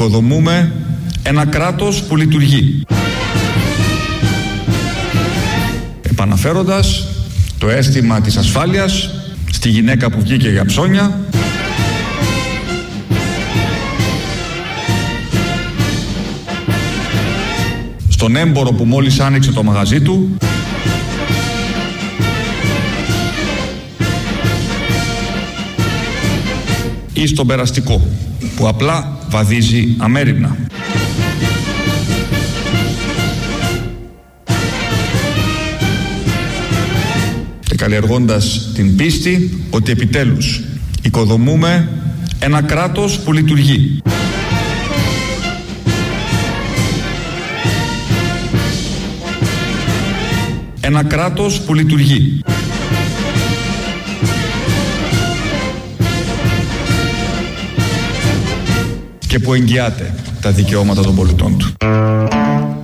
Οικοδομούμε ένα κράτος που λειτουργεί. Επαναφέροντας το αίσθημα της ασφάλειας στη γυναίκα που βγήκε για ψώνια στον έμπορο που μόλις άνοιξε το μαγαζί του ή στον περαστικό που απλά βαδίζει αμέριμνα. Και καλλιεργώντας την πίστη ότι επιτέλους οικοδομούμε ένα κράτος που λειτουργεί. Ένα κράτος που λειτουργεί. Και που εγγυάται τα δικαιώματα των πολιτών του.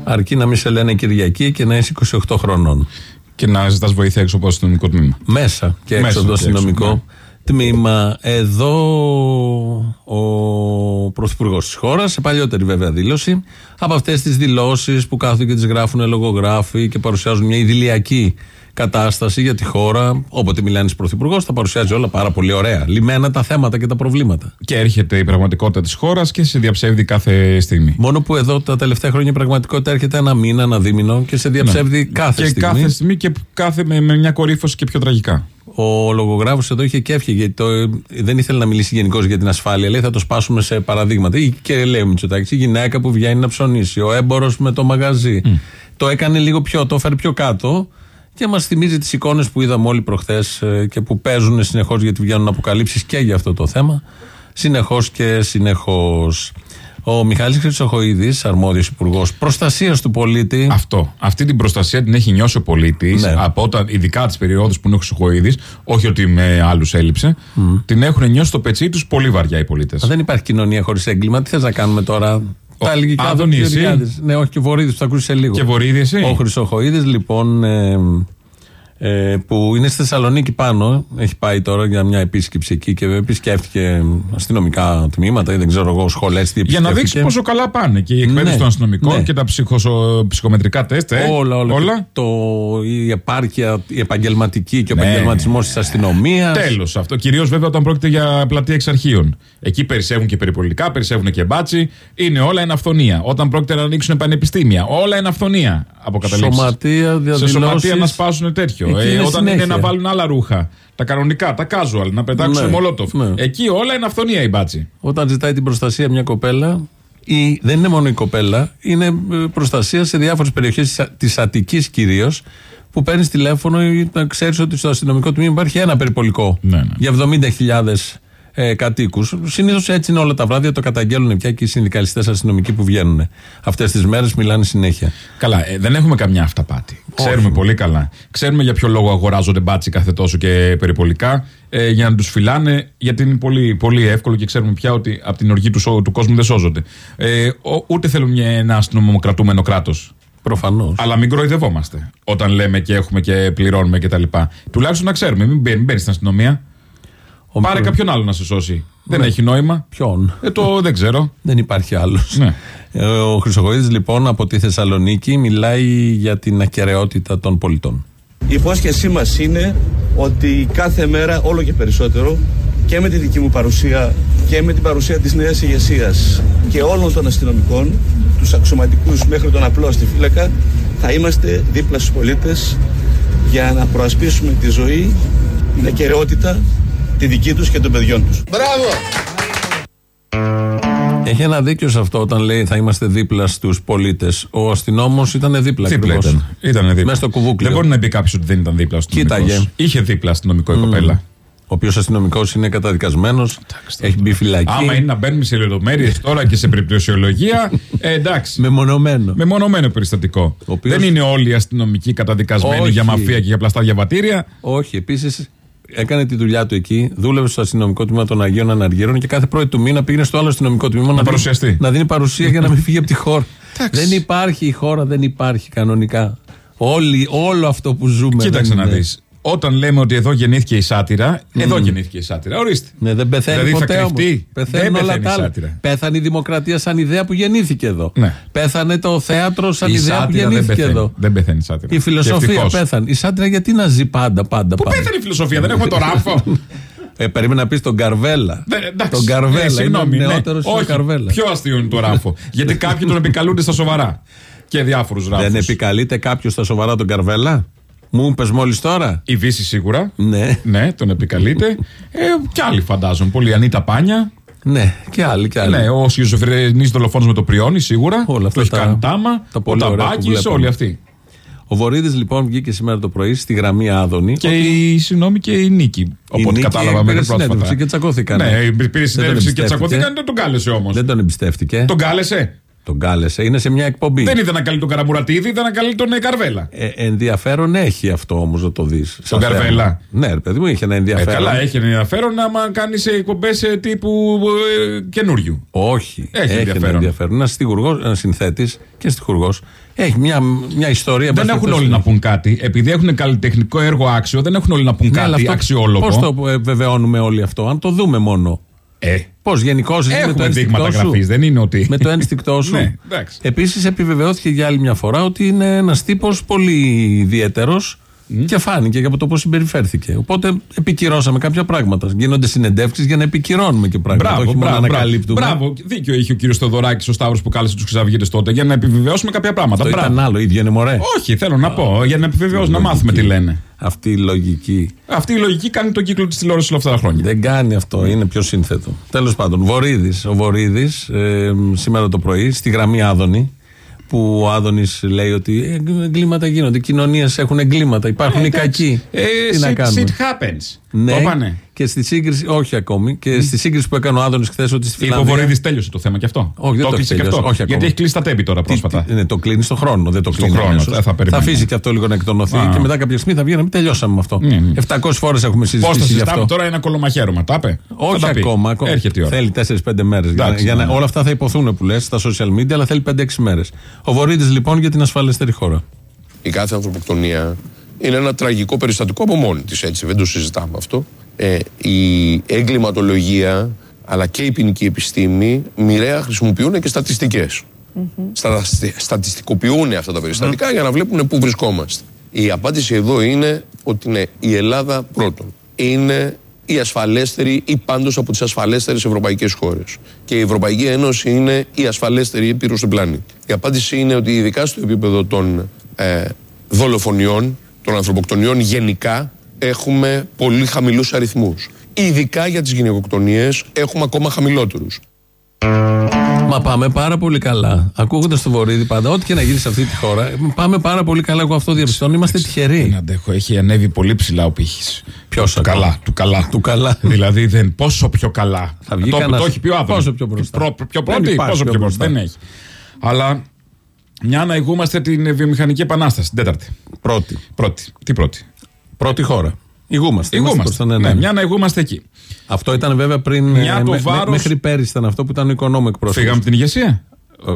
Αρκεί να μην σε λένε Κυριακή και να είσαι 28 χρονών. Και να ζητάς βοήθεια έξω από το αστυνομικό τμήμα. Μέσα και έξω από το αστυνομικό ναι. τμήμα. Εδώ ο πρωθυπουργός της χώρας, σε παλιότερη βέβαια δήλωση, από αυτές τις δηλώσεις που κάθονται και τις γράφουν λογογράφοι και παρουσιάζουν μια ιδηλιακή κατάσταση για τη χώρα. Όποτε μιλάνε πρωθυπουργός, θα παρουσιάζει όλα πάρα πολύ ωραία. Λιμένα τα θέματα και τα προβλήματα. Και έρχεται η πραγματικότητα της χώρας και σε διαψεύδει κάθε στιγμή. Μόνο που εδώ τα τελευταία χρόνια η πραγματικότητα έρχεται ένα μήνα, ένα δίμηνο και σε διαψεύδει ναι. κάθε και στιγμή. Και κάθε στιγμή και κάθε με, με μια κορύφωση και πιο τραγικά. Ο λογογράφος εδώ είχε και γιατί το, δεν ήθελε να μιλήσει γενικώς για την ασφάλεια. Λέει θα το σπάσουμε σε παραδείγματα. Ή και λέει ο Μητσοτάκης, η γυναίκα που βγαίνει να ψωνίσει, ο έμπορος με το μαγαζί. Mm. Το έκανε λίγο πιο, το έφερε πιο κάτω και μας θυμίζει τις εικόνες που είδαμε όλοι προχθές ε, και που παίζουν συνεχώς γιατί βγαίνουν αποκαλύψεις και για αυτό το θέμα. Συνεχώς και συνεχώς. Ο Μιχάλης Χρυσοχοίδης, αρμόδιος υπουργός προστασίας του πολίτη. Αυτό. Αυτή την προστασία την έχει νιώσει ο πολίτης ναι. από όταν, ειδικά τις περιόδους που είναι ο Χρυσοχοίδης, όχι ότι με άλλους έλειψε, την έχουν νιώσει στο πετσί τους πολύ βαριά οι πολίτες. Δεν υπάρχει κοινωνία χωρίς έγκλημα. Τι θες να κάνουμε τώρα; Τα ελληνικά του Ναι, όχι και Βορύδης, που θα ακούσεις σε λίγο. Και Βορύδης, εσύ. Ο Χρυσοχοίδης, λοιπόν, ε, ε, που είναι στη Θεσσαλονίκη πάνω. Έχει πάει τώρα για μια επίσκεψη εκεί και επισκέφτηκε αστυνομικά τμήματα ή δεν ξέρω εγώ, σχολές. Για να δείξεις πόσο καλά πάνε και η εκπαίδευση ναι, των αστυνομικών ναι. και τα ψυχοσο, ψυχομετρικά τεστ. Ε, όλα, όλα. όλα. Το, η επάρκεια, η επαγγελματική και ο ναι. επαγγελματισμός της αστυνομίας. Τέλος αυτό. Κυρίως βέβαια όταν πρόκειται για πλατεία εξαρχείων. Εκεί περισσεύουν και περιπολικά, περισσεύουν και μπάτσι. Είναι όλα εν αυθονία. Όταν πρόκειται να ανοίξουν πανεπιστήμια, όλα εν αυθονία. Σωματεία, Σε σωματεία να σπάσουν τέτοιο. Ε, όταν είναι να βάλουν άλλα ρούχα. Τα κανονικά, τα casual, να πετάξουν ναι, μολότοφ. Ναι. Εκεί όλα είναι αυθονία η μπάτση. Όταν ζητάει την προστασία μια κοπέλα, ή δεν είναι μόνο η κοπέλα, είναι ε, προστασία σε διάφορες περιοχές της Αττικής κυρίως, που παίρνεις τηλέφωνο ή να ξέρεις ότι στο αστυνομικό τμήμα υπάρχει ένα περιπολικό ναι, ναι. για 70.000 ε, κατοίκους. Συνήθως έτσι είναι όλα τα βράδια, το καταγγέλνουν πια και οι συνδικαλιστές αστυνομικοί που βγαίνουν. Αυτές τις μέρες μιλάνε συνέχεια. Καλά, ε, δεν έχουμε καμιά αυταπάτη. Ξέρουμε πολύ καλά. Ξέρουμε για ποιο λόγο αγοράζονται μπάτσι κάθε τόσο και περιπολικά. Ε, για να τους φυλάνε, γιατί είναι πολύ, πολύ εύκολο και ξέρουμε πια ότι από την οργή του, του κόσμου δεν σώζονται. Ε, ούτε θέλουμε ένα αστυνομοκρατούμενο κράτος. Προφανώς. Αλλά μην κροϊδευόμαστε όταν λέμε και έχουμε και πληρώνουμε κτλ. Τουλάχιστον να ξέρουμε, μην μπαίνεις στην αστυνομία. Ο Πάρε κάποιον άλλο να σε σώσει. Δεν ναι. έχει νόημα. Ποιον; Ε, το δεν ξέρω. Δεν υπάρχει άλλος. Ναι. Ε, ο Χρυσοκοίδης λοιπόν από τη Θεσσαλονίκη μιλάει για την ακαιρεότητα των πολιτών. Η υπόσχεσή μας είναι ότι κάθε μέρα όλο και περισσότερο και με τη δική μου παρουσία και με την παρουσία της νέας ηγεσίας και όλων των αστυνομικών, τους αξιωματικούς μέχρι τον απλό στη φύλακα, θα είμαστε δίπλα στους πολίτες για να προασπίσουμε τη ζωή, την ακαιρεότητα τη δική τους και των παιδιών τους. Μπράβο! Έχει ένα δίκιο σε αυτό όταν λέει θα είμαστε δίπλα στους πολίτες. Ο αστυνόμος ήταν δίπλα. Δίπλα ήταν. ήταν δίπλα. Μέσα στο κουβούκλιο. Δεν μπορεί να πει κάποιος ότι δεν ήταν δίπλα αστυνομικός. Κοίταγε. Είχε δίπλα αστυνομικό η κοπέλα. Ο οποίος αστυνομικός είναι καταδικασμένος, έχει μπει φυλακή. Άμα είναι να μπαίνουμε σε λεπτομέρειες τώρα και σε περιπτωσιολογία, ε, εντάξει. Μεμονωμένο. Μεμονωμένο περιστατικό. Οποίος... Δεν είναι όλοι οι αστυνομικοί καταδικασμένοι Όχι. για μαφία και για πλαστά διαβατήρια. Όχι, επίσης έκανε τη δουλειά του εκεί, δούλευε στο αστυνομικό τμήμα των Αγίων Αναργύρων και κάθε πρώτη του μήνα πήγαινε στο άλλο αστυνομικό τμήμα να, να, δίνει, να δίνει παρουσία για να μην φύγει από τη χώρα. δεν υπάρχει η χώρα, δεν υπάρχει κανονικά. Όλη, όλο αυτό που ζούμε. Κοίταξε να δεις. Όταν λέμε ότι εδώ γεννήθηκε η σάτυρα, εδώ γεννήθηκε η σάτυρα. Ορίστε. Ναι, δεν πεθαίνει Δηλαδή θα ποτέ όμως. κρυφτεί. Πεθαίνουν Δεν όλα πεθαίνει τα η άλλα. σάτυρα. Πέθανε η δημοκρατία σαν ιδέα που γεννήθηκε εδώ. Ναι. Πέθανε το θέατρο σαν Η ιδέα που σάτυρα δεν γεννήθηκε πεθαίνει. εδώ. Δεν πεθαίνει η σάτυρα. Η Και φιλοσοφία ευτυχώς. πέθανε. Η σάτυρα γιατί να ζει πάντα, πάντα. Πού πάντα; πέθανε η φιλοσοφία, δεν έχουμε το ράφο. Ε, περίμενα να πεις τον Καρβέλα. Δεν- εντάξει. Τον Καρβέλα. Ε, συγγνώμη, είναι ναι. νεότερος στον Όχι, Καρβέλα. Πιο αστείο είναι το ράφο. Γιατί κάποιοι τον επικαλούνται στα σοβαρά. Και διάφορους ράφους. Δεν επικαλείται κάποιος στα σοβαρά τον Καρβέλα; Μου είπε μόλις τώρα. Η Βύση σίγουρα. Ναι, Ναι, τον επικαλείται. Ε, κι άλλοι φαντάζομαι. Πολύ Ανίτα Πάνια. ναι, και άλλοι και άλλοι. Ναι, ο Σιωζοφρενή δολοφόνος με το πριόνι σίγουρα. Όλα αυτά το έχει τα- κάνει τάμα. τα ο πολύ ωραία που Ταμπάκης, βλέπουμε. όλοι αυτοί. Ο Βορύδης λοιπόν βγήκε σήμερα το πρωί στη γραμμή Άδωνη. Και η, συγγνώμη, και η Νίκη. Οπότε Νίκη κατάλαβα πήρε μέχρι πρόσφατα. συνέντευξη και τσακώθηκαν. Ναι, πήρε Δεν τον συνέντευξη και εμπιστεύτηκε. τσακώθηκαν, δεν τον κάλεσε όμως. Δεν τον εμπιστεύτηκε. Τον κάλεσε; Τον κάλεσε. Είναι σε μια εκπομπή. Δεν είδα να καλεί τον Καραμουρατίδη, είδα να καλεί τον ε, Καρβέλα. Ε, ενδιαφέρον έχει αυτό όμως να το δεις. Τον Καρβέλα. Ναι, ρε παιδί μου, είχε ένα Ε, ενδιαφέρον. καλά, έχει ενδιαφέρον άμα κάνεις εκπομπές τύπου ε, καινούριου. Όχι. Έχει ένα ενδιαφέρον. ενδιαφέρον. Ένας στιχουργός, ένας συνθέτης και στιχουργός. Έχει μια, μια ιστορία. Δεν εν πάση έχουν όλοι περιπτώσει. να πούν κάτι. Επειδή έχουν καλλιτεχνικό έργο άξιο, δεν έχουν όλοι να πούν Ναι, αλλά κάτι αυτό αξιόλογο. Πώς το ε, βεβαιώνουμε όλοι αυτό, αν το δούμε μόνο. Ε, Πώς γενικώς με το έχουμε ένστικτό δείγματα σου; γραφής, δεν είναι ότι. Με το ένστικτό σου; Ναι, εντάξει. Επίσης, επιβεβαιώθηκε για άλλη μια φορά ότι είναι ένας τύπος πολύ ιδιαίτερος και φάνηκε και από το πώς συμπεριφέρθηκε. Οπότε επικυρώσαμε κάποια πράγματα. Γίνονται συνεντεύξεις για να επικυρώνουμε και πράγματα. Μπράβο, όχι μόνο μπράβο, να μπράβο. ανακαλύπτουμε. Μπράβο, δίκιο είχε ο κύριος Θεοδωράκης ο Σταύρος που κάλεσε τους Χρυσαυγίτε τότε για να επιβεβαιώσουμε κάποια πράγματα. Το Μπράβο. ήταν άλλο, ίδιο είναι μωρέ. Όχι, θέλω να πω, για να επιβεβαιώσουμε, να μάθουμε τι λένε. Αυτή η λογική. Αυτή η λογική κάνει τον κύκλο της τηλεόρασης όλα αυτά τα χρόνια. Δεν κάνει αυτό, είναι πιο σύνθετο. Τέλος πάντων, Βορύδης, ο Βορύδης ε, σήμερα το πρωί στη γραμμή Άδωνη, που ο Άδωνης λέει ότι ε, εγκλήματα γίνονται, οι κοινωνίες έχουν εγκλήματα, υπάρχουν οι κακοί. Ε, Τι να shit, κάνουμε; shit happens. Ναι, Το είπανε. Και στη σύγκριση, όχι ακόμη, και στη σύγκριση που έκανε ο Άδωνη χθες ότι στη Είπε ο Φιλανδία. Βορύδη τέλειωσε το θέμα και αυτό. Όχι, δεν το έκλεισε έχει και τελειώσει. αυτό. Όχι ακόμα. Γιατί έχει κλείσει τα τέμπη τώρα Τι- πρόσφατα. τι- ναι, το κλείνει στον χρόνο, δεν το Στον κλείνει. χρόνο, αμέσως. ε, θα περιμένει. αφήσει και αυτό λίγο να εκτονωθεί Α. και μετά κάποια στιγμή θα βγει να μην τελειώσαμε με αυτό. Ναι, ναι. 700 φορές έχουμε Πώς συζητήσει θα γι' συζητάμε αυτό. τώρα ένα κολομαχαίρωμα, τα είπε; Όχι Θα τα πει. ακόμα. ακόμα. Έρχεται η ώρα. Θέλει 4-5 μέρες. Για, να- Εντάξει, για να, ναι. όλα αυτά θα υποθούν που λες στα social media, αλλά θέλει 5-6 μέρες. Ο Βορύδης λοιπόν για την ασφαλέστερη χώρα. Η κάθε ανθρωποκτονία είναι ένα τραγικό περιστατικό από μόνη της, έτσι, δεν το συζητάμε αυτό. Ε, η εγκληματολογία αλλά και η ποινική επιστήμη μοιραία χρησιμοποιούν και στατιστικές. Στα, στατιστικοποιούν αυτά τα περιστατικά για να βλέπουν πού βρισκόμαστε. Η απάντηση εδώ είναι ότι ναι, η Ελλάδα πρώτον είναι η ασφαλέστερη ή πάντως από τις ασφαλέστερες ευρωπαϊκές χώρες. Και η Ευρωπαϊκή Ένωση είναι η ασφαλέστερη ήπειρος στον πλανήτη. Η απάντηση είναι ότι ειδικά στο επίπεδο των ε, δολοφονιών, των ανθρωποκτονιών γενικά, έχουμε πολύ χαμηλούς αριθμούς. Ειδικά για τις γυναικοκτονίες έχουμε ακόμα χαμηλότερους. Μα πάμε πάρα πολύ καλά. Ακούγοντας το Βορύδη πάντα, ό,τι και να γίνει σε αυτή τη χώρα, πάμε πάρα πολύ καλά. Εγώ αυτό διαπιστώνω. Είμαστε Δεν τυχεροί. αντέχω, έχει ανέβει πολύ ψηλά ο πύχης. Ποιος του ακόμα; καλά, του καλά. Του καλά. δηλαδή δεν, πόσο πιο καλά. Θα βγει το, κανένας- το έχει πει ο Άδωνης. πόσο πιο μπροστά. Προ- πιο Δεν πρώτη, υπάρχει πόσο πιο πιο μπροστά. μπροστά. Δεν έχει. Αλλά μια να ηγούμαστε την βιομηχανική επανάσταση, την τέταρτη. Πρώτη. Πρώτη. Τι πρώτη; Πρώτη χώρα. Ηγούμαστε. Ηγούμαστε. μπροστά, ναι, ναι. Ναι, μια να ηγούμαστε εκεί. Αυτό ήταν βέβαια πριν. Μια ε, το με- με- βάρος- μέχρι πέρυσι ήταν αυτό που ήταν ο οικονόμο εκπρόσωπος. Φύγαμε από την ηγεσία;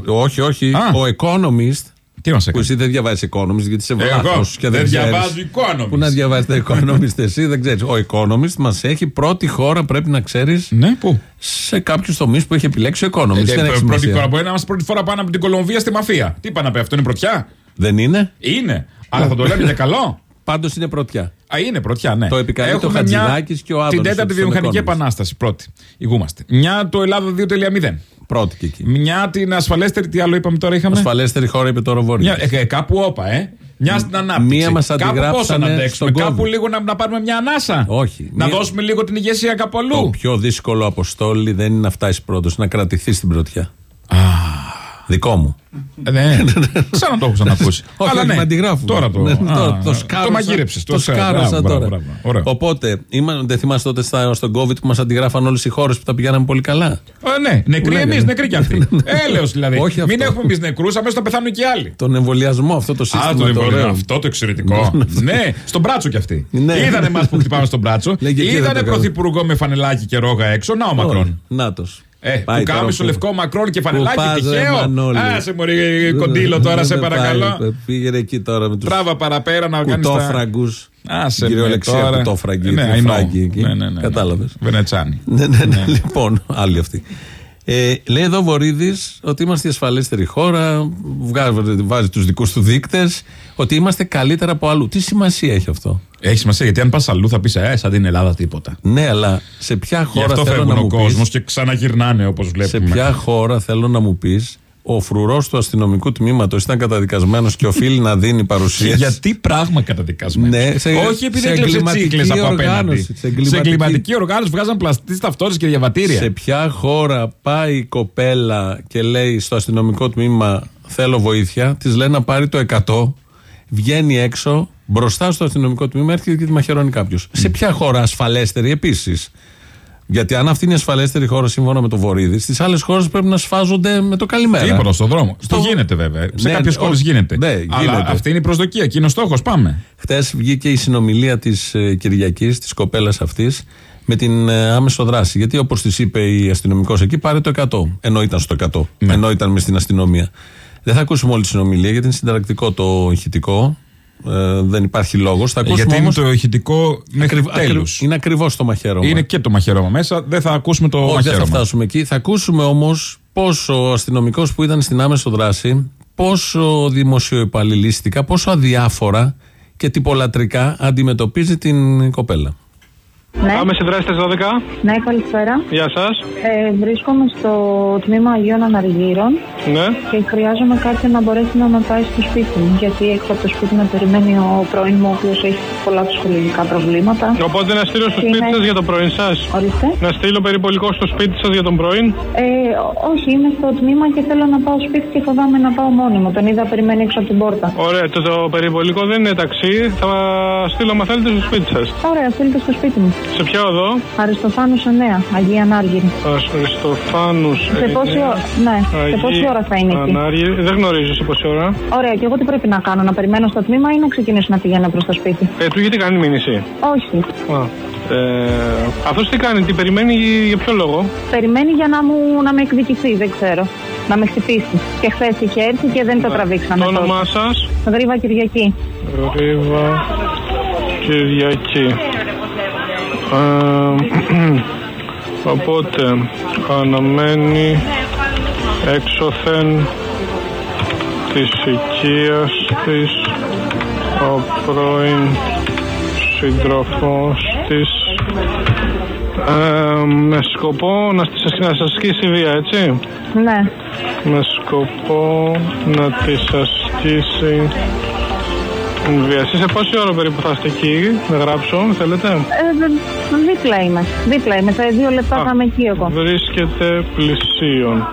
όχι, όχι. Α. Ο Economist. Τι μας Που έκανε; εσύ δεν διαβάζεις Economist γιατί είσαι Εγώ βράχος και δεν ξέρεις. διαβάζω Economist. Πού να διαβάζεις το Economist εσύ, δεν ξέρεις. Ο Economist μας έχει πρώτη χώρα, πρέπει να ξέρεις, Ναι, πού; σε κάποιους τομείς που έχει επιλέξει ο Economist. Ε, δεν έχει πρώτη σημασία. φορά μπορεί να είμαστε πρώτη φορά πάνω από την Κολομβία στη μαφία. Τι είπα να πει, αυτό είναι πρωτιά; Δεν είναι; Είναι. Αλλά θα το λέμε για καλό. Πάντως είναι πρωτιά. Α, είναι πρωτιά, ναι. Το επικαλείται ο Έχουμε μια- Χατζηδάκης και ο Άδωνης Την τέταρτη στον βιομηχανική Economist. επανάσταση. Πρώτη. Ηγούμαστε. Μια το Ελλάδα 2.0. Πρώτη και εκεί. Μια την ασφαλέστερη. Τι άλλο είπαμε τώρα είχαμε; Ασφαλέστερη χώρα, είπε τώρα ο Βορύδης. Μια, ε, ε, κάπου όπα, ε. Μια στην ανάπτυξη. μία μας Κάπου αντιγράψανε πόσο να αντέξουμε; στον Κάπου COVID. λίγο να, να πάρουμε μια ανάσα; Όχι. Να Μία- δώσουμε λίγο την ηγεσία κάπου Το αλλού. πιο δύσκολο αποστόλη δεν είναι να φτάσεις πρώτος, να κρατηθείς στην πρωτιά. Δικό μου. Ε, Ναι, σαν να το έχω ξανακούσει. Όχι, Αλλά όχι, ναι, με αντιγράφου. Τώρα το. Ναι, α, το, το, το σκάρωσα, μαγείρεψες. Το σκάρωσα τώρα. Ωραία. Οπότε, είμα, δεν θυμάστε τότε στα, στον COVID που μας αντιγράφαν όλες οι χώρες που τα πηγαίναμε πολύ καλά; Ε, ναι, νεκροί λέγανε. εμείς, νεκροί κι αυτοί. Έλεος δηλαδή. Όχι Μην αυτό. έχουμε εμείς νεκρούς, αμέσως θα πεθάνουν και άλλοι. Τον εμβολιασμό, αυτό το Α, σύστημα. το το εμβόλιο. ωραίο. Αυτό το εξαιρετικό. ναι, στον μπράτσο κι αυτοί. Ναι. Είδανε εμάς που χτυπάμε στον μπράτσο. Λέει και εκεί δεν Είδανε το κάνω. πρωθυπουργό με φανελάκι και ρόγα έξω. Να ο Μακρόν. Νάτος. Ε, Πάει που τώρα κάμισο που- λευκό μακρόν και Πού φανελάκι, πας, ρε, τυχαίο. Μανώλη. Άσε μωρή κοντήλο τώρα, σε Δεν πάει, παρακαλώ. Πήγαινε εκεί τώρα με τους Τράβα παραπέρα να κάνεις τα. κουτόφραγκους. Άσε με Κυριολεξία τώρα. κουτόφραγκη. Ναι, Ναι, I know. φράγκη εκεί. Ναι, ναι, ναι, ναι. Κατάλαβες. Βενετσάνη. Ναι, ναι, ναι. Λοιπόν, άλλοι αυτοί. Ε, λέει εδώ ο Βορύδης ότι είμαστε η ασφαλέστερη χώρα, βγάζει, βάζει τους δικούς του δείκτες, ότι είμαστε καλύτερα από αλλού. Τι σημασία έχει αυτό; Έχει σημασία γιατί αν πας αλλού θα πεις Ε, σαν την Ελλάδα τίποτα. Ναι, αλλά σε ποια Γι' χώρα αυτό θέλω φεύγουν να ο μου κόσμος πεις, και ξαναγυρνάνε όπως σε βλέπουμε. ποια χώρα θέλω να μου πεις ο φρουρός του αστυνομικού τμήματος ήταν καταδικασμένος και οφείλει να δίνει Και παρουσία. γιατί πράγμα καταδικασμένος; Ναι, σε- Όχι επειδή σε έκλεψε εγκληματική τσίκλες από απέναντι. οργάνωση, σε Σε εγκληματική- εγκληματική οργάνωση βγάζαν πλαστή ταυτότητε και διαβατήρια. Σε ποια χώρα πάει η κοπέλα και λέει στο αστυνομικό τμήμα θέλω βοήθεια, της λέει να πάρει το 100, βγαίνει έξω, μπροστά στο αστυνομικό τμήμα έρχεται και τη μαχαιρώνει κάποιος. Σε ποια χώρα ασφαλέστερη επίσης; Γιατί αν αυτή είναι η ασφαλέστερη χώρα σύμφωνα με το Βορύδη, στις άλλες χώρες πρέπει να σφάζονται με το καλημέρα. Τίποτα στον δρόμο. Στο- Το γίνεται βέβαια. Σε Ναι, κάποιες ο- χώρες γίνεται. ναι, Αλλά γίνεται. αυτή είναι η προσδοκία και είναι ο στόχος. Πάμε. Χθες βγήκε η συνομιλία της ε, Κυριακής, της κοπέλας αυτής, με την ε, άμεσο δράση. Γιατί όπως της είπε η αστυνομικός εκεί, πάρε το 100. Ενώ ήταν στο 100. Ναι. Ενώ ήταν μες στην αστυνομία. Δεν θα ακούσουμε όλη τη συνομιλία γιατί είναι συνταρακτικό το ηχητικό. Ε, δεν υπάρχει λόγος. Θα ακούσουμε Γιατί είναι όμως το ηχητικό μέχρι ακριβ- τέλους. ακριβ- Είναι ακριβώς το μαχαίρωμα. Είναι και το μαχαίρωμα μέσα. Δεν θα ακούσουμε το Όχι, δεν θα μαχαίρωμα. φτάσουμε εκεί. Θα ακούσουμε όμως πόσο ο αστυνομικός που ήταν στην άμεσο δράση, πόσο δημοσιοεπαλληλίστικα, πόσο αδιάφορα και τυπολατρικά αντιμετωπίζει την κοπέλα. Ναι, Πάμε σε δράση 12. ναι, καλησπέρα. Γεια σας. Ε, βρίσκομαι στο τμήμα Αγίων Αναργύρων Ναι. και χρειάζομαι κάποιον να μπορέσει να με πάει στο σπίτι μου. Γιατί έξω από το σπίτι με περιμένει ο πρώην μου, ο οποίος έχει πολλά ψυχολογικά προβλήματα. Οπότε να στείλω στο Είναι- σπίτι σας για το πρωί σας. Ορίστε. Να στείλω περιπολικό στο σπίτι σας για τον πρωί. Ε, ό- όχι, είμαι στο τμήμα και θέλω να πάω σπίτι και φοβάμαι να πάω μόνη μου. Τον είδα περιμένει έξω από την πόρτα. Ωραία, το, το περιπολικό δεν είναι ταξί. Θα στείλω, μα θέλετε, στο σπίτι σας. Ωραία, στείλτε στο σπίτι μου. Σε ποια οδό; Αριστοφάνου 9, Αγία Ανάργυρη. Αριστοφάνου. Σε πόση ώρα, ναι, σε πόση ώρα θα είναι εκεί; Δεν γνωρίζω σε πόση ώρα. Ωραία, και εγώ τι πρέπει να κάνω, να περιμένω στο τμήμα ή να ξεκινήσω να πηγαίνω προς το σπίτι; Ε, του γιατί κάνει μήνυση; Όχι. Α. Ε, αυτός τι κάνει, τι περιμένει, για ποιο λόγο; Περιμένει για να, μου, να με εκδικηθεί, δεν ξέρω. Να με χτυπήσει. Και χθες είχε έρθει και δεν το τραβήξαμε. Το όνομά σας; τόσο. Γρήβα Κυριακή. Ρίβα Κυριακή. Ε, οπότε αναμένει έξωθεν της οικίας της ο πρώην σύντροφος της ε, με σκοπό να, στις, να σας ασκήσει βία, έτσι; Ναι. Με σκοπό να της ασκήσει βία. Εσείς σε πόση ώρα περίπου θα είστε εκεί, να γράψω, θέλετε; Ε, δε- δίπλα είμαι. Δίπλα είμαι. Σε δύο λεπτά Α, θα είμαι εκεί εγώ. Βρίσκεται πλησίον.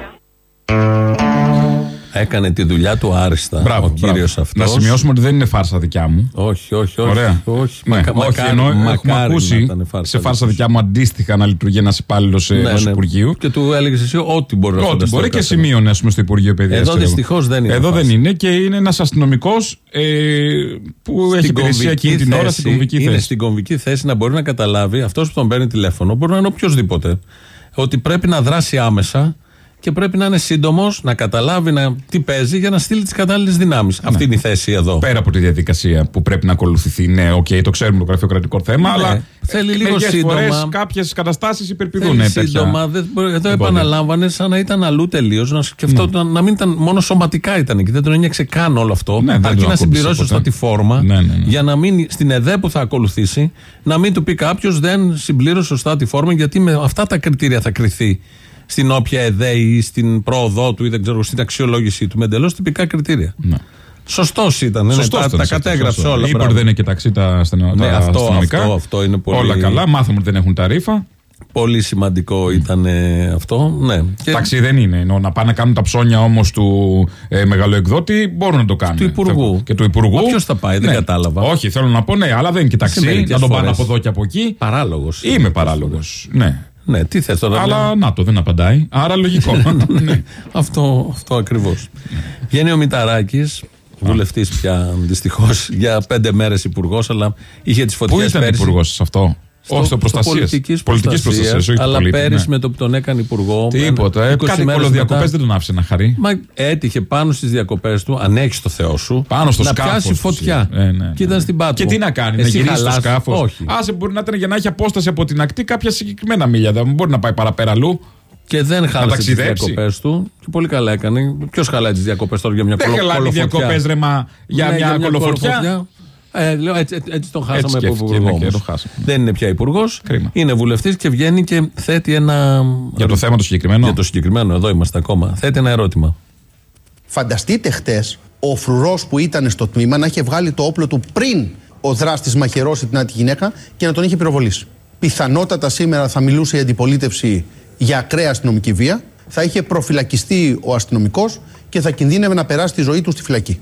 Έκανε τη δουλειά του άριστα Μπράβο, ο κύριος μπράβο. αυτός. Να σημειώσουμε ότι δεν είναι φάρσα δικιά μου. Όχι, όχι, όχι. Ωραία. όχι, Ναι, μακα- όχι μακάρι- ενώ έχουμε μακάρι να ακούσει ήταν φάρσα σε φάρσα δική δικιά μου αντίστοιχα να λειτουργεί ένας υπάλληλος σου. Ναι, ενό ναι. Υπουργείου. Και του έλεγες εσύ ό,τι μπορεί να Ό,τι φανταστεί μπορεί ο και καθένας. σημείωνε, ας πούμε, στο Υπουργείο Παιδείας. Εδώ δυστυχώς δεν είναι Εδώ φάση. δεν είναι και είναι ένας αστυνομικός ε, που έχει Στην υπηρεσία εκείνη την ώρα στην κομβική είναι θέση. στην κομβική θέση να μπορεί να καταλάβει αυτός που τον παίρνει τηλέφωνο, μπορεί να είναι οποιοδήποτε, ότι πρέπει να δράσει άμεσα και πρέπει να είναι σύντομος, να καταλάβει να, τι παίζει για να στείλει τις κατάλληλες δυνάμεις. Αυτή είναι η θέση εδώ. Πέρα από τη διαδικασία που πρέπει να ακολουθηθεί. Ναι, οκ, το ξέρουμε το γραφειοκρατικό θέμα, Ναι, αλλά θέλει λίγο μερικές σύντομα. φορές κάποιες καταστάσεις υπερπηδούν Θέλει τέτοια. σύντομα. Δεν, μπορεί- εδώ εμπόδια. επαναλάμβανε σαν να ήταν αλλού τελείως. Να σκεφτόταν να μην ήταν μόνο σωματικά ήταν εκεί. Δεν τον ένιωξε καν όλο αυτό. Ναι, δεν αρκεί τον να ακούμπησε συμπληρώσει ποτέ. σωστά τη φόρμα Ναι, ναι, ναι. για να μην στην ΕΔΕ που θα ακολουθήσει να μην του πει κάποιος δεν συμπλήρωσε σωστά τη φόρμα γιατί με αυτά τα κριτήρια θα κρυθεί στην όποια ΕΔΕ ή στην πρόοδό του ή δεν ξέρω στην αξιολόγησή του με εντελώς τυπικά κριτήρια. Ναι. Σωστός ήταν. ναι, Σωστός τα, ήταν, τα σωστός, κατέγραψε σωστός. όλα. Είπε μπράβο. ότι δεν είναι και ταξί τα, στενο, Ναι, τα αυτό, αστυνομικά. αυτό, αυτό είναι πολύ- Όλα καλά. Μάθαμε ότι δεν έχουν τα ρήφα. Πολύ σημαντικό ήταν ε, αυτό. Ναι. Και Ταξί δεν είναι. Ενώ να πάνε να κάνουν τα ψώνια όμως του ε, μεγαλοεκδότη μπορούν να το κάνουν. Του Υπουργού. Και του Υπουργού. Μα ποιος θα πάει, δεν Ναι. κατάλαβα. Όχι, θέλω να πω ναι, αλλά δεν είναι και ταξί. μερικές Να τον πάνε φορές. από εδώ και από εκεί. Παράλογος. Είμαι παράλογος. Ναι. Ναι, τι θες τώρα. Αλλά να το δεν απαντάει. Άρα λογικό. ναι. αυτό αυτό ακριβώς. Βγαίνει ο Μηταράκης, βουλευτής πια δυστυχώς, για πέντε μέρες υπουργός, αλλά είχε τις Πού φωτιέ ήταν πέρσι. υπουργός σε αυτό; Όχι, στο προστασία. Πολιτικής Πολιτικής προστασίας, όχι του Αλλά πολίτη, πέρυσι ναι. με το που τον έκανε υπουργό. Τίποτα. Ε, 20 κάτι μέρες κολοδιακοπέ μετά- δεν τον άφησε να χαρεί. Μα έτυχε πάνω στις διακοπές του, αν έχεις το Θεό σου, Πάνω στο να σκάφος. πιάσεις φωτιά. Ε, ναι, ναι. Και ήταν στην πάτο. Και τι να κάνει, Εσύ να γυρίσει στο χαλάς. σκάφος. Όχι. Άσε μπορεί να ήταν για να έχει απόσταση από την ακτή κάποια συγκεκριμένα μίλια. Δεν μπορεί να πάει παραπέρα αλλού. Και δεν χάλασε τις ταξιδέψει. διακοπές του. Και πολύ καλά έκανε. Ποιος χαλάει τις διακοπές τώρα για μια Δεν κολο- χαλάνε οι κολοφωτιά; διακοπές ρεμά για Ναι, μια κολοφωτιά. Ε, λέω, έτσι, έτσι, έτσι τον χάσαμε από σκέφτηκε, υπουργό. ναι, και όμως. το χάσαμε. Δεν είναι πια υπουργός. Κρίμα. Είναι βουλευτής και βγαίνει και θέτει ένα. Για το θέμα το συγκεκριμένο; Για το συγκεκριμένο, εδώ είμαστε ακόμα. Θέτει ένα ερώτημα. Φανταστείτε χτες ο φρουρός που ήταν στο τμήμα να είχε βγάλει το όπλο του πριν ο δράστης μαχαιρώσει την άλλη γυναίκα και να τον είχε πυροβολήσει. Πιθανότατα σήμερα θα μιλούσε η αντιπολίτευση για ακραία αστυνομική βία, θα είχε προφυλακιστεί ο αστυνομικός και θα κινδύνευε να περάσει τη ζωή του στη φυλακή.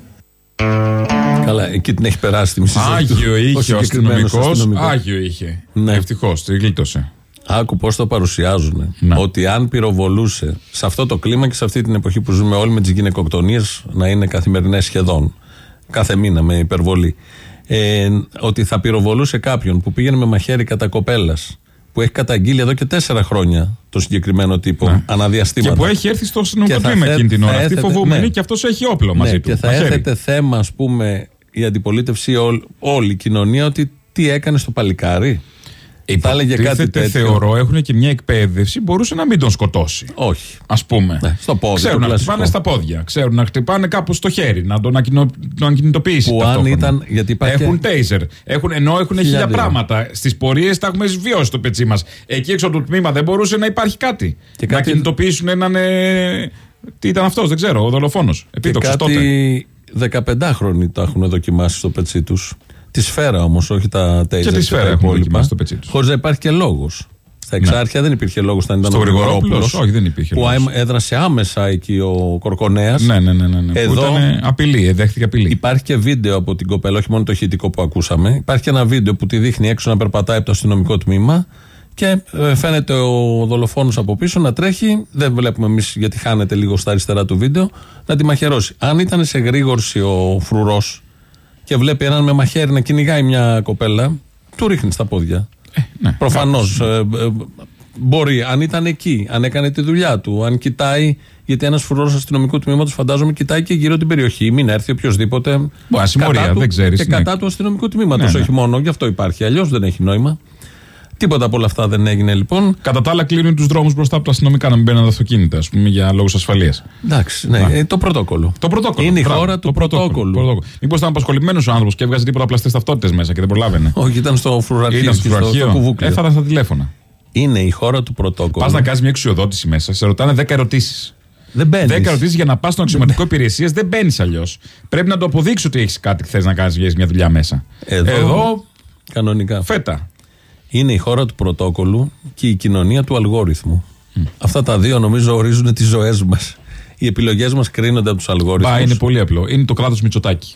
Καλά, εκεί την έχει περάσει τη μισή ζωή του. Άγιο είχε ο συγκεκριμένος αστυνομικός. αστυνομικός. Άγιο είχε. Ναι. Ευτυχώς, τη γλίτωσε. Άκου πώς το παρουσιάζουν. Ναι. Ότι αν πυροβολούσε σε αυτό το κλίμα και σε αυτή την εποχή που ζούμε όλοι με τις γυναικοκτονίες να είναι καθημερινές σχεδόν. Κάθε μήνα με υπερβολή. Ε, ότι θα πυροβολούσε κάποιον που πήγαινε με μαχαίρι κατά κοπέλας. Που έχει καταγγείλει εδώ και τέσσερα χρόνια το συγκεκριμένο τύπο. Αναδιαστήματα. Ναι. Και που έχει έρθει στο αστυνομικό Και θα τμήμα θε- εκείνη την θα ώρα. Αυτή έθετε- φοβούμενη ναι. και αυτός έχει όπλο μαζί ναι, του. Και θα Μαχαίρι. έθετε θέμα, ας πούμε, η αντιπολίτευση, όλη, όλη η κοινωνία, ότι τι έκανε στο παλικάρι. Θα έλεγε κάτι Υποτίθεται, τέτοιο. θεωρώ, έχουν και μια εκπαίδευση, μπορούσε να μην τον σκοτώσει. Όχι. Α πούμε. Ναι, στο πόδι, Ξέρουν το να κλασικό. χτυπάνε στα πόδια. Ξέρουν να χτυπάνε κάπου στο χέρι, να τον ακινο, τον ακινητοποιήσει. Που αν ταυτόχρονα. ήταν- γιατί υπάρχει Έχουν και- τέιζερ. Έχουν, ενώ έχουν χίλια Χιλιάδες. πράγματα. Στις πορείες τα έχουμε βιώσει το πετσί μας. Εκεί έξω από το τμήμα δεν μπορούσε να υπάρχει κάτι. Και να κάτι- κινητοποιήσουν έναν. Ε, τι ήταν αυτός, δεν ξέρω, ο δολοφόνος. Και Επίδοξο τότε. Κάτι 15χρονοι το έχουν δοκιμάσει στο πετσί τους. Τη σφαίρα όμως, όχι τα τέιζερ. τη σφαίρα έχουν δοκιμάσει στο πετσί τους. Χωρίς να υπάρχει και λόγος. Στα εξάρχεια δεν υπήρχε λόγος όταν ήταν Στο ο Γρηγορόπουλος, Γρηγορόπουλος, όχι, δεν υπήρχε Που λόγος. έδρασε άμεσα εκεί ο Κορκονέας. Ναι, ναι, ναι. ναι, ναι. Εδώ- Που ήταν απειλή, ε, δέχτηκε απειλή. Υπάρχει και βίντεο από την κοπέλα, όχι μόνο το ηχητικό που ακούσαμε. Υπάρχει και ένα βίντεο που τη δείχνει έξω να περπατάει από το αστυνομικό τμήμα και ε, φαίνεται ο δολοφόνος από πίσω να τρέχει. Δεν βλέπουμε εμείς γιατί χάνεται λίγο στα αριστερά του βίντεο να τη μαχαιρώσει. Αν ήταν σε γρήγορση ο φρουρός και βλέπει έναν με μαχαίρι να κυνηγάει μια κοπέλα, του ρίχνει στα πόδια. ναι, Προφανώς. μπορεί, αν ήταν εκεί, αν έκανε τη δουλειά του, αν κοιτάει. Γιατί ένας φρουρός αστυνομικού τμήματος φαντάζομαι κοιτάει και γύρω την περιοχή. Μην έρθει οποιοδήποτε. Μπορεί, συμμορία, κατά του δεν ξέρεις, Και ναι. κατά του αστυνομικού τμήματος. Ναι, ναι. Όχι μόνο, γι' αυτό υπάρχει. Αλλιώς δεν έχει νόημα. Τίποτα από όλα αυτά δεν έγινε λοιπόν. Κατά τα άλλα, κλείνουν τους δρόμους μπροστά από τα αστυνομικά να μην μπαίνουν τα αυτοκίνητα, ας πούμε, για λόγους ασφαλείας. Εντάξει, ναι, ε, το πρωτόκολλο. Το πρωτόκολλο. Είναι η Μπράβο, χώρα του το πρωτόκολλου. Μήπως ήταν απασχολημένος ο άνθρωπος και έβγαζε τίποτα πλαστές ταυτότητες μέσα και δεν προλάβαινε. Όχι, ήταν στο φρουραρχείο. Ήταν στο και φρουραρχείο. κουβούκλιο. Έφατα στα τηλέφωνα. Είναι η χώρα του πρωτόκολλου. Πας να κάνεις μια εξουσιοδότηση μέσα, σε ρωτάνε 10 ερωτήσεις. Δεν μπαίνεις. 10 ερωτήσεις για να πας στον αξιωματικό υπηρεσίας δεν μπαίνεις αλλιώς. Πρέπει να το αποδείξεις ότι έχεις κάτι θε να κάνεις για μια δουλειά μέσα. Εδώ, Κανονικά. φέτα. Είναι η χώρα του πρωτόκολλου και η κοινωνία του αλγόριθμου. Αυτά τα δύο νομίζω ορίζουν τις ζωές μας. Οι επιλογές μας κρίνονται από τους αλγόριθμους. Μπα, είναι πολύ απλό. Είναι το κράτος Μητσοτάκη.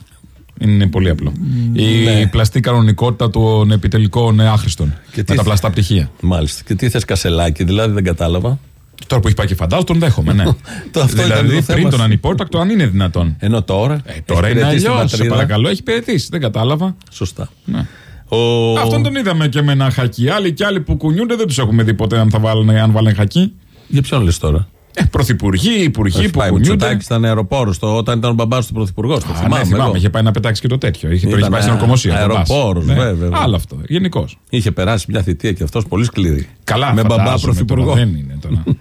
Είναι πολύ απλό. Η ναι. πλαστή κανονικότητα των επιτελικών άχρηστων. Και τι Με τα θε- πλαστά πτυχία. Μάλιστα. Και τι θες κασελάκι, δηλαδή δεν κατάλαβα. Τώρα που έχει πάει και φαντάζομαι, τον δέχομαι, ναι. Το αυτό ήταν δηλαδή το θέμα πριν τον σου. ανυπόρτακτο, αν είναι δυνατόν. Ενώ τώρα. Ε, τώρα έχει είναι υπηρετήσει την αλλιώ. Σε πατρίδα. παρακαλώ, έχει υπηρετήσει. Δεν κατάλαβα. Σωστά. Ναι. Ο... Αυτόν τον είδαμε και με ένα χακί. Άλλοι και άλλοι που κουνιούνται δεν τους έχουμε δει ποτέ αν θα βάλουν, αν βάλουν χακί. Για ποιον λες τώρα; Ε, πρωθυπουργοί, υπουργοί Έχει που πάει κουνιούνται. Μητσοτάκης ήταν αεροπόρο όταν ήταν ο μπαμπάς του πρωθυπουργός. Το Α, θυμάμαι. ναι, θυμάμαι, εγώ. είχε πάει να πετάξει και το τέτοιο. Είχε, Ήταν είχε πάει στην ορκομοσία. ο μπαμπάς. αεροπόρος, Ναι. βέβαια. Άλλο αυτό. Γενικώς. Είχε περάσει μια θητεία και αυτός πολύ σκληρή. Καλά, Με μπαμπά φαντάζομαι πρωθυπουργό. τώρα, Δεν είναι τώρα.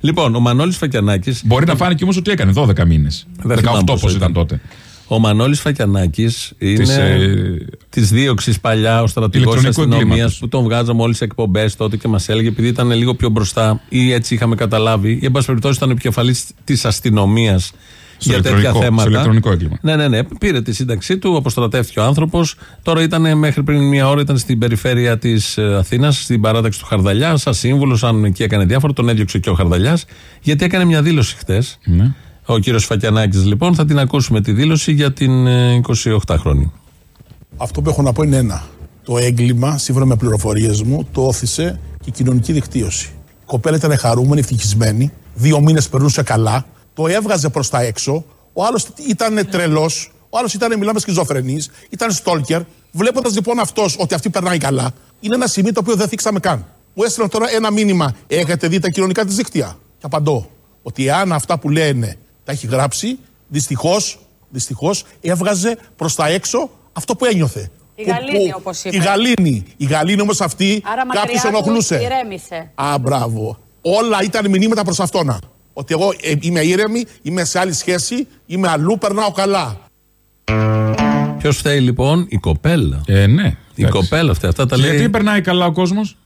Λοιπόν, ο Μανώλης Φακιανάκη. Μπορεί να φάνηκε όμως ότι έκανε 12 μήνες. 18 θυμάμαι πόσο πώς ήταν ήταν. τότε. Ο Μανώλης Φακιανάκης είναι Της, ε, της δίωξης παλιά ο στρατηγός της ηλεκτρονικού αστυνομίας εγκλήματος. που τον βγάζαμε όλες τις εκπομπές τότε και μας έλεγε επειδή ήταν λίγο πιο μπροστά ή έτσι είχαμε καταλάβει ή εν πάση περιπτώσει ήταν επικεφαλής της αστυνομίας Στο για τέτοια ηλεκτρονικό- θέματα. στο ηλεκτρονικό έγκλημα. Ναι, ναι, ναι. Πήρε τη σύνταξή του, αποστρατεύτηκε ο άνθρωπος. Τώρα ήταν μέχρι πριν μία ώρα ήταν στην περιφέρεια της Αθήνας, στην παράταξη του Χαρδαλιά, σαν σύμβουλος, αν εκεί έκανε διάφορα. Τον έδιωξε και ο Χαρδαλιάς, γιατί έκανε μια δήλωση χτες. Ναι. Ο κύριος Φακιανάκης, λοιπόν, θα την ακούσουμε τη δήλωση για την ε, 28χρονη. Αυτό που έχω να πω είναι ένα. Το έγκλημα, σύμφωνα με πληροφορίες μου, το όθησε και η κοινωνική δικτύωση. Η κοπέλα ήταν χαρούμενη, ευτυχισμένη. Δύο μήνες περνούσε καλά. Το έβγαζε προς τα έξω. Ο άλλος ήταν τρελός. Ο άλλος ήταν, μιλάμε, σχιζοφρενής. Ήταν στόλκερ. Βλέποντας λοιπόν αυτός ότι αυτή περνάει καλά, είναι ένα σημείο το οποίο δεν θίξαμε καν. Μου έστειλαν τώρα ένα μήνυμα. Έχετε δει τα κοινωνικά της δίκτυα; Και απαντώ ότι εάν αυτά που λένε τα έχει γράψει, δυστυχώς δυστυχώς, έβγαζε προς τα έξω αυτό που ένιωθε. Η Που- Γαλήνη, που- όπως είπε. Η Γαλήνη. Η Γαλήνη όμως αυτή Άρα μακριά κάποιους του ενοχλούσε. ηρέμησε. Α, μπράβο. Όλα ήταν μηνύματα προς αυτόνα. Ότι εγώ ε, είμαι ήρεμη, είμαι σε άλλη σχέση, είμαι αλλού, περνάω καλά. Ποιος φταίει λοιπόν, η κοπέλα. Ε, ναι. Η κοπέλα αυτή. Αυτά τα Και λέει. Γιατί περνάει καλά ο κόσμος;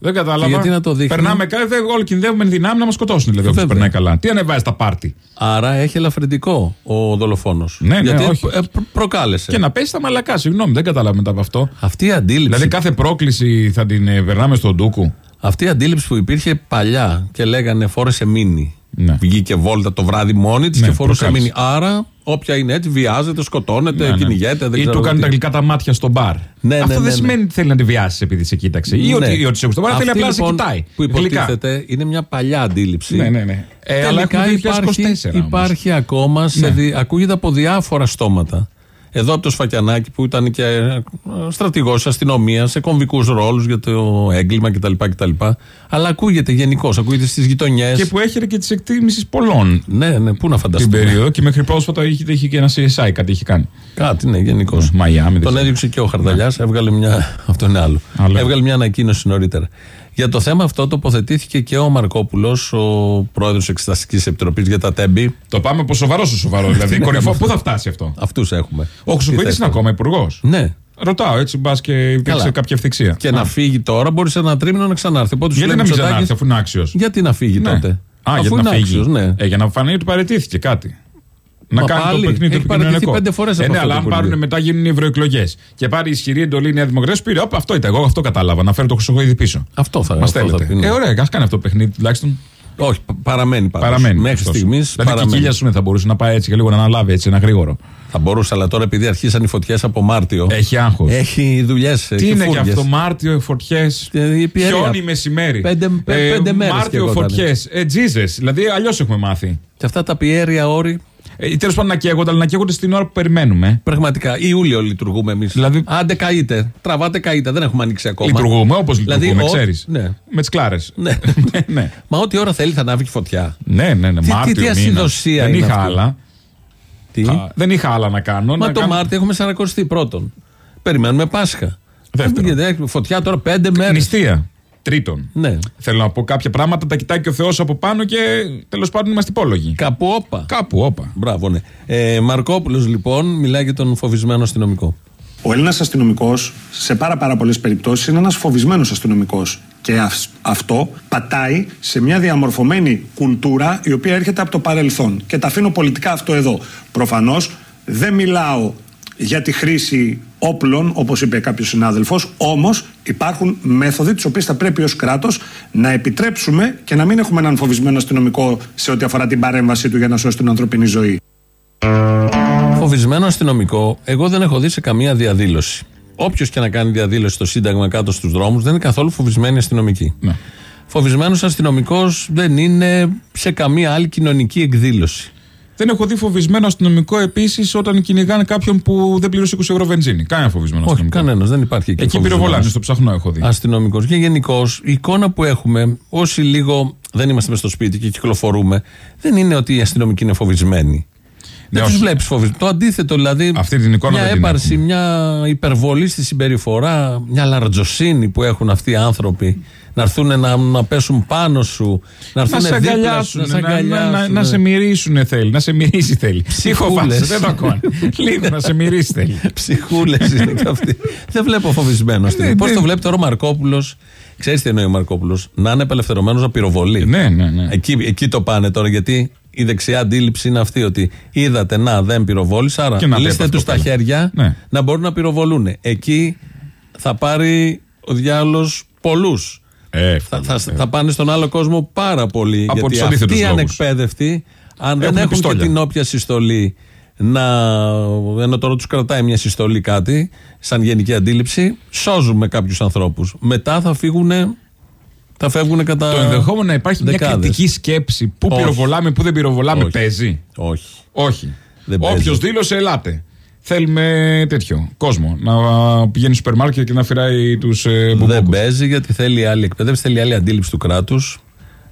Δεν κατάλαβα. Και γιατί να το δείχνει; Περνάμε καλά, δεν- όλοι κινδυνεύουμε εν δυνάμει να μας σκοτώσουν. Δηλαδή, όποιος Βέβαια. περνάει καλά. Τι ανεβάζει τα πάρτι; Άρα έχει ελαφρυντικό ο δολοφόνος. Ναι, ναι, Γιατί όχι. ε, προ- προκάλεσε. Και να πέσει τα μαλακά, συγγνώμη, δεν κατάλαβα μετά από αυτό. Αυτή η αντίληψη. Δηλαδή, κάθε πρόκληση θα την ε, περνάμε στον Ντούκου. Αυτή η αντίληψη που υπήρχε παλιά και λέγανε φόρεσε μήνυ. Ναι. Βγήκε βόλτα το βράδυ μόνη της Ναι, και φορούσε προκάλεσε. μήνυ. Άρα, όποια είναι έτσι, βιάζεται, σκοτώνεται, Ναι, ναι. κυνηγέται. Δεν Ή ξέρω του κάνει τι. τα γλυκά τα μάτια στο μπαρ. Ναι, ναι, Αυτό ναι, δεν ναι. σημαίνει ότι θέλει να τη βιάσει επειδή σε κοίταξε. Ή Ναι. ότι, ή ότι σε γουστό. Μπορεί να θέλει Αυτή, απλά να σε λοιπόν, κοιτάει. Που Γλυκά. υποτίθεται είναι μια παλιά αντίληψη. Ναι, ναι, ναι. Ε, αλλά Τελικά έχουμε υπάρχει, 2024 όμως. υπάρχει ακόμα, σε Ναι. δι- ακούγεται από διάφορα στόματα. Εδώ από το Σφακιανάκι που ήταν και στρατηγός τη αστυνομίας σε κομβικούς ρόλους για το έγκλημα κτλ. κτλ. Αλλά ακούγεται γενικώς, ακούγεται στις γειτονιές. Και που έχει και τη εκτίμηση πολλών Ναι, ναι, πού να την φανταστούμε. περίοδο και μέχρι πρόσφατα είχε, είχε και ένα CSI κάτι είχε κάνει. Κάτι, ναι, γενικώς. Μαϊάμι, δεν Τον ξέρω. έδιωξε και ο Χαρδαλιάς, έβγαλε μια. Αυτό είναι άλλο. Άλλο. Έβγαλε μια ανακοίνωση νωρίτερα. Για το θέμα αυτό τοποθετήθηκε και ο Μαρκόπουλος, ο πρόεδρος Εξεταστικής Επιτροπής για τα τέμπη. Το πάμε από σοβαρό σε σοβαρό. Δηλαδή, κορυφό, πού θα φτάσει αυτό; Αυτούς έχουμε. Ο Χρυσοκοίδη Τι είναι θες. ακόμα υπουργός. Ναι. Ρωτάω έτσι, μπας και υπήρξε Καλά. κάποια ευθυξία. Και να φύγει τώρα, μπορείς σε ένα τρίμηνο να ξανάρθει. Οπότε σου Γιατί λέει να μην Μητσοτάκης, ξανάρθει αφού είναι άξιος; Γιατί να φύγει τότε; Α, Αφού γιατί είναι να φύγει. άξιος, ναι. Ε, για να φανεί ότι παρετήθηκε κάτι. Να Μα κάνει πάλι, το παιχνίδι έχει του παραιτηθεί επικοινωνιακό. πέντε φορές Ε, από ναι, αυτό αλλά το αν Υπουργείο. πάρουν μετά γίνουν οι ευρωεκλογές και πάρει ισχυρή εντολή η Νέα Δημοκρατία, πήρε. «Όπα, αυτό ήταν. Εγώ αυτό κατάλαβα. Να φέρω το Χρυσοκοίδη πίσω. Αυτό θα, Μας αυτό θα θέλετε. πει, ναι. Ε, ωραία, ας κάνει αυτό το παιχνίδι τουλάχιστον. Όχι, πα- παραμένει πάντως. Παραμένει. Μέχρι ωστόσο. στιγμής Δηλαδή και η παραμένει. κοιλιά σου ναι, θα μπορούσε να πάει έτσι και λίγο να αναλάβει έτσι ένα γρήγορο. Θα μπορούσε, αλλά τώρα επειδή αρχίσαν οι φωτιές από Μάρτιο. Έχει άγχος. Έχει δουλειές. Τι είναι και αυτό, Μάρτιο, φωτιές; Ε, η πιέρια. Χιόνι μεσημέρι. Πέντε- πέ- πέντε μέρες Μάρτιο, καίγονταν. φωτιές. Ε, Jesus. Δηλαδή, αλλιώς έχουμε μάθει. Και αυτά τα πιέρια όρη. Ε, Τέλος πάντων να καίγονται, αλλά να καίγονται στην ώρα που περιμένουμε. Πραγματικά. Ιούλιο λειτουργούμε εμείς. Δηλαδή- Άντε καείτε. Τραβάτε καείτε. Δεν έχουμε ανοίξει ακόμα. Λειτουργούμε όπως Δηλαδή, λειτουργούμε, ο- ξέρεις. Ναι. Με τις κλάρες. Ναι. ναι. Μα ό,τι ώρα θέλει θα ανάβει και φωτιά. Ναι, ναι, ναι. Τι- Μάρτιο, τι μήνας. ασυδοσία Δεν είναι είχα αυτή; άλλα. Τι; Α, Δεν είχα άλλα να κάνω. Μα να το κάνω- Μάρτιο έχουμε 41 πρώτον. Περιμένουμε Πάσχα. Δεύτερον. Γιατί έχει Φωτιά τώρα πέντε μέρες. Νηστεία. Τρίτον. Ναι. Θέλω να πω κάποια πράγματα τα κοιτάει και ο Θεός από πάνω και τέλος πάντων είμαστε υπόλογοι. Κάπου όπα. Κάπου, όπα. Μπράβο, ναι. Ε, Μαρκόπουλος λοιπόν μιλάει για τον φοβισμένο αστυνομικό. Ο Έλληνας αστυνομικός σε πάρα, πάρα πολλές περιπτώσεις είναι ένας φοβισμένος αστυνομικός. Και αυ- αυτό πατάει σε μια διαμορφωμένη κουλτούρα η οποία έρχεται από το παρελθόν. Και τα αφήνω πολιτικά αυτό εδώ. Προφανώς δεν μιλάω για τη χρήση όπλων, όπως είπε κάποιος συνάδελφος, όμως υπάρχουν μέθοδοι τις οποίες θα πρέπει ως κράτος να επιτρέψουμε και να μην έχουμε έναν φοβισμένο αστυνομικό σε ό,τι αφορά την παρέμβασή του για να σώσει την ανθρωπινή ζωή. Φοβισμένο αστυνομικό, εγώ δεν έχω δει σε καμία διαδήλωση. Όποιος και να κάνει διαδήλωση στο Σύνταγμα κάτω στους δρόμους δεν είναι καθόλου φοβισμένοι αστυνομικοί. Ναι. Φοβισμένος αστυνομικός δεν είναι σε καμία άλλη κοινωνική εκδήλωση. Δεν έχω δει φοβισμένο αστυνομικό επίσης όταν κυνηγάνε κάποιον που δεν πλήρωσε 20 ευρώ βενζίνη. Κανένα φοβισμένο Όχι, αστυνομικό. κανένας, δεν υπάρχει εκεί. Εκεί φοβισμένος. πυροβολάνε, στο ψαχνό έχω δει. αστυνομικός. Και γενικώ η εικόνα που έχουμε, όσοι λίγο δεν είμαστε μες στο σπίτι και κυκλοφορούμε, δεν είναι ότι οι αστυνομικοί είναι φοβισμένοι. Ναι, δεν τους όχι. βλέπεις φοβισμένοι. Το αντίθετο δηλαδή. Αυτή την εικόνα μια δεν την έπαρση, έχουμε. μια υπερβολή στη συμπεριφορά, μια λαρτζοσύνη που έχουν αυτοί οι άνθρωποι. Να έρθουν να, να πέσουν πάνω σου, να έρθουν Να σε δίπλα σου, αγκαλιάσουν, να σε να, να, να, αγκαλιάσουν. να σε μυρίσουν θέλει, να σε μυρίσει θέλει. Τι Ψυχούλες. φοβάσαι, δεν το κάνει. Λίγο να σε μυρίσει θέλει. Ψυχούλες είναι και αυτοί. δεν βλέπω φοβισμένο. Ναι, Πώς ναι. το βλέπει τώρα ο Μαρκόπουλος; Ξέρεις τι εννοεί ο Μαρκόπουλος; Να είναι απελευθερωμένος από πυροβολή. Ναι, ναι, ναι. Εκεί, εκεί το πάνε τώρα γιατί η δεξιά αντίληψη είναι αυτή ότι είδατε να δεν πυροβόλησε, άρα Και να λύστε πέφτει τους τα αυτό πάλι. χέρια Ναι. να μπορούν να πυροβολούν. Εκεί θα πάρει ο διάλογο πολλούς. Ε, Θα, εύκολα. θα, θα πάνε στον άλλο κόσμο πάρα πολύ. Από τους γιατί αντίθετους αυτοί οι λόγους. ανεκπαίδευτοι, αν δεν Έχουν έχουν πιστόλια. και την όποια συστολή, να, ενώ τώρα τους κρατάει μια συστολή κάτι, σαν γενική αντίληψη, σώζουμε κάποιους ανθρώπους. Μετά θα φύγουν. Θα φεύγουν κατά. Το ενδεχόμενο να υπάρχει μια δεκάδες. κριτική σκέψη. Πού Όχι. πυροβολάμε, πού δεν πυροβολάμε, Όχι. παίζει; Όχι. Όχι. Δεν παίζει. Όποιος δήλωσε, ελάτε. Θέλουμε τέτοιο κόσμο. Να πηγαίνει στο σούπερ μάρκετ και να φυράει τους ε, Δεν παίζει γιατί θέλει άλλη εκπαίδευση, θέλει άλλη αντίληψη του κράτους.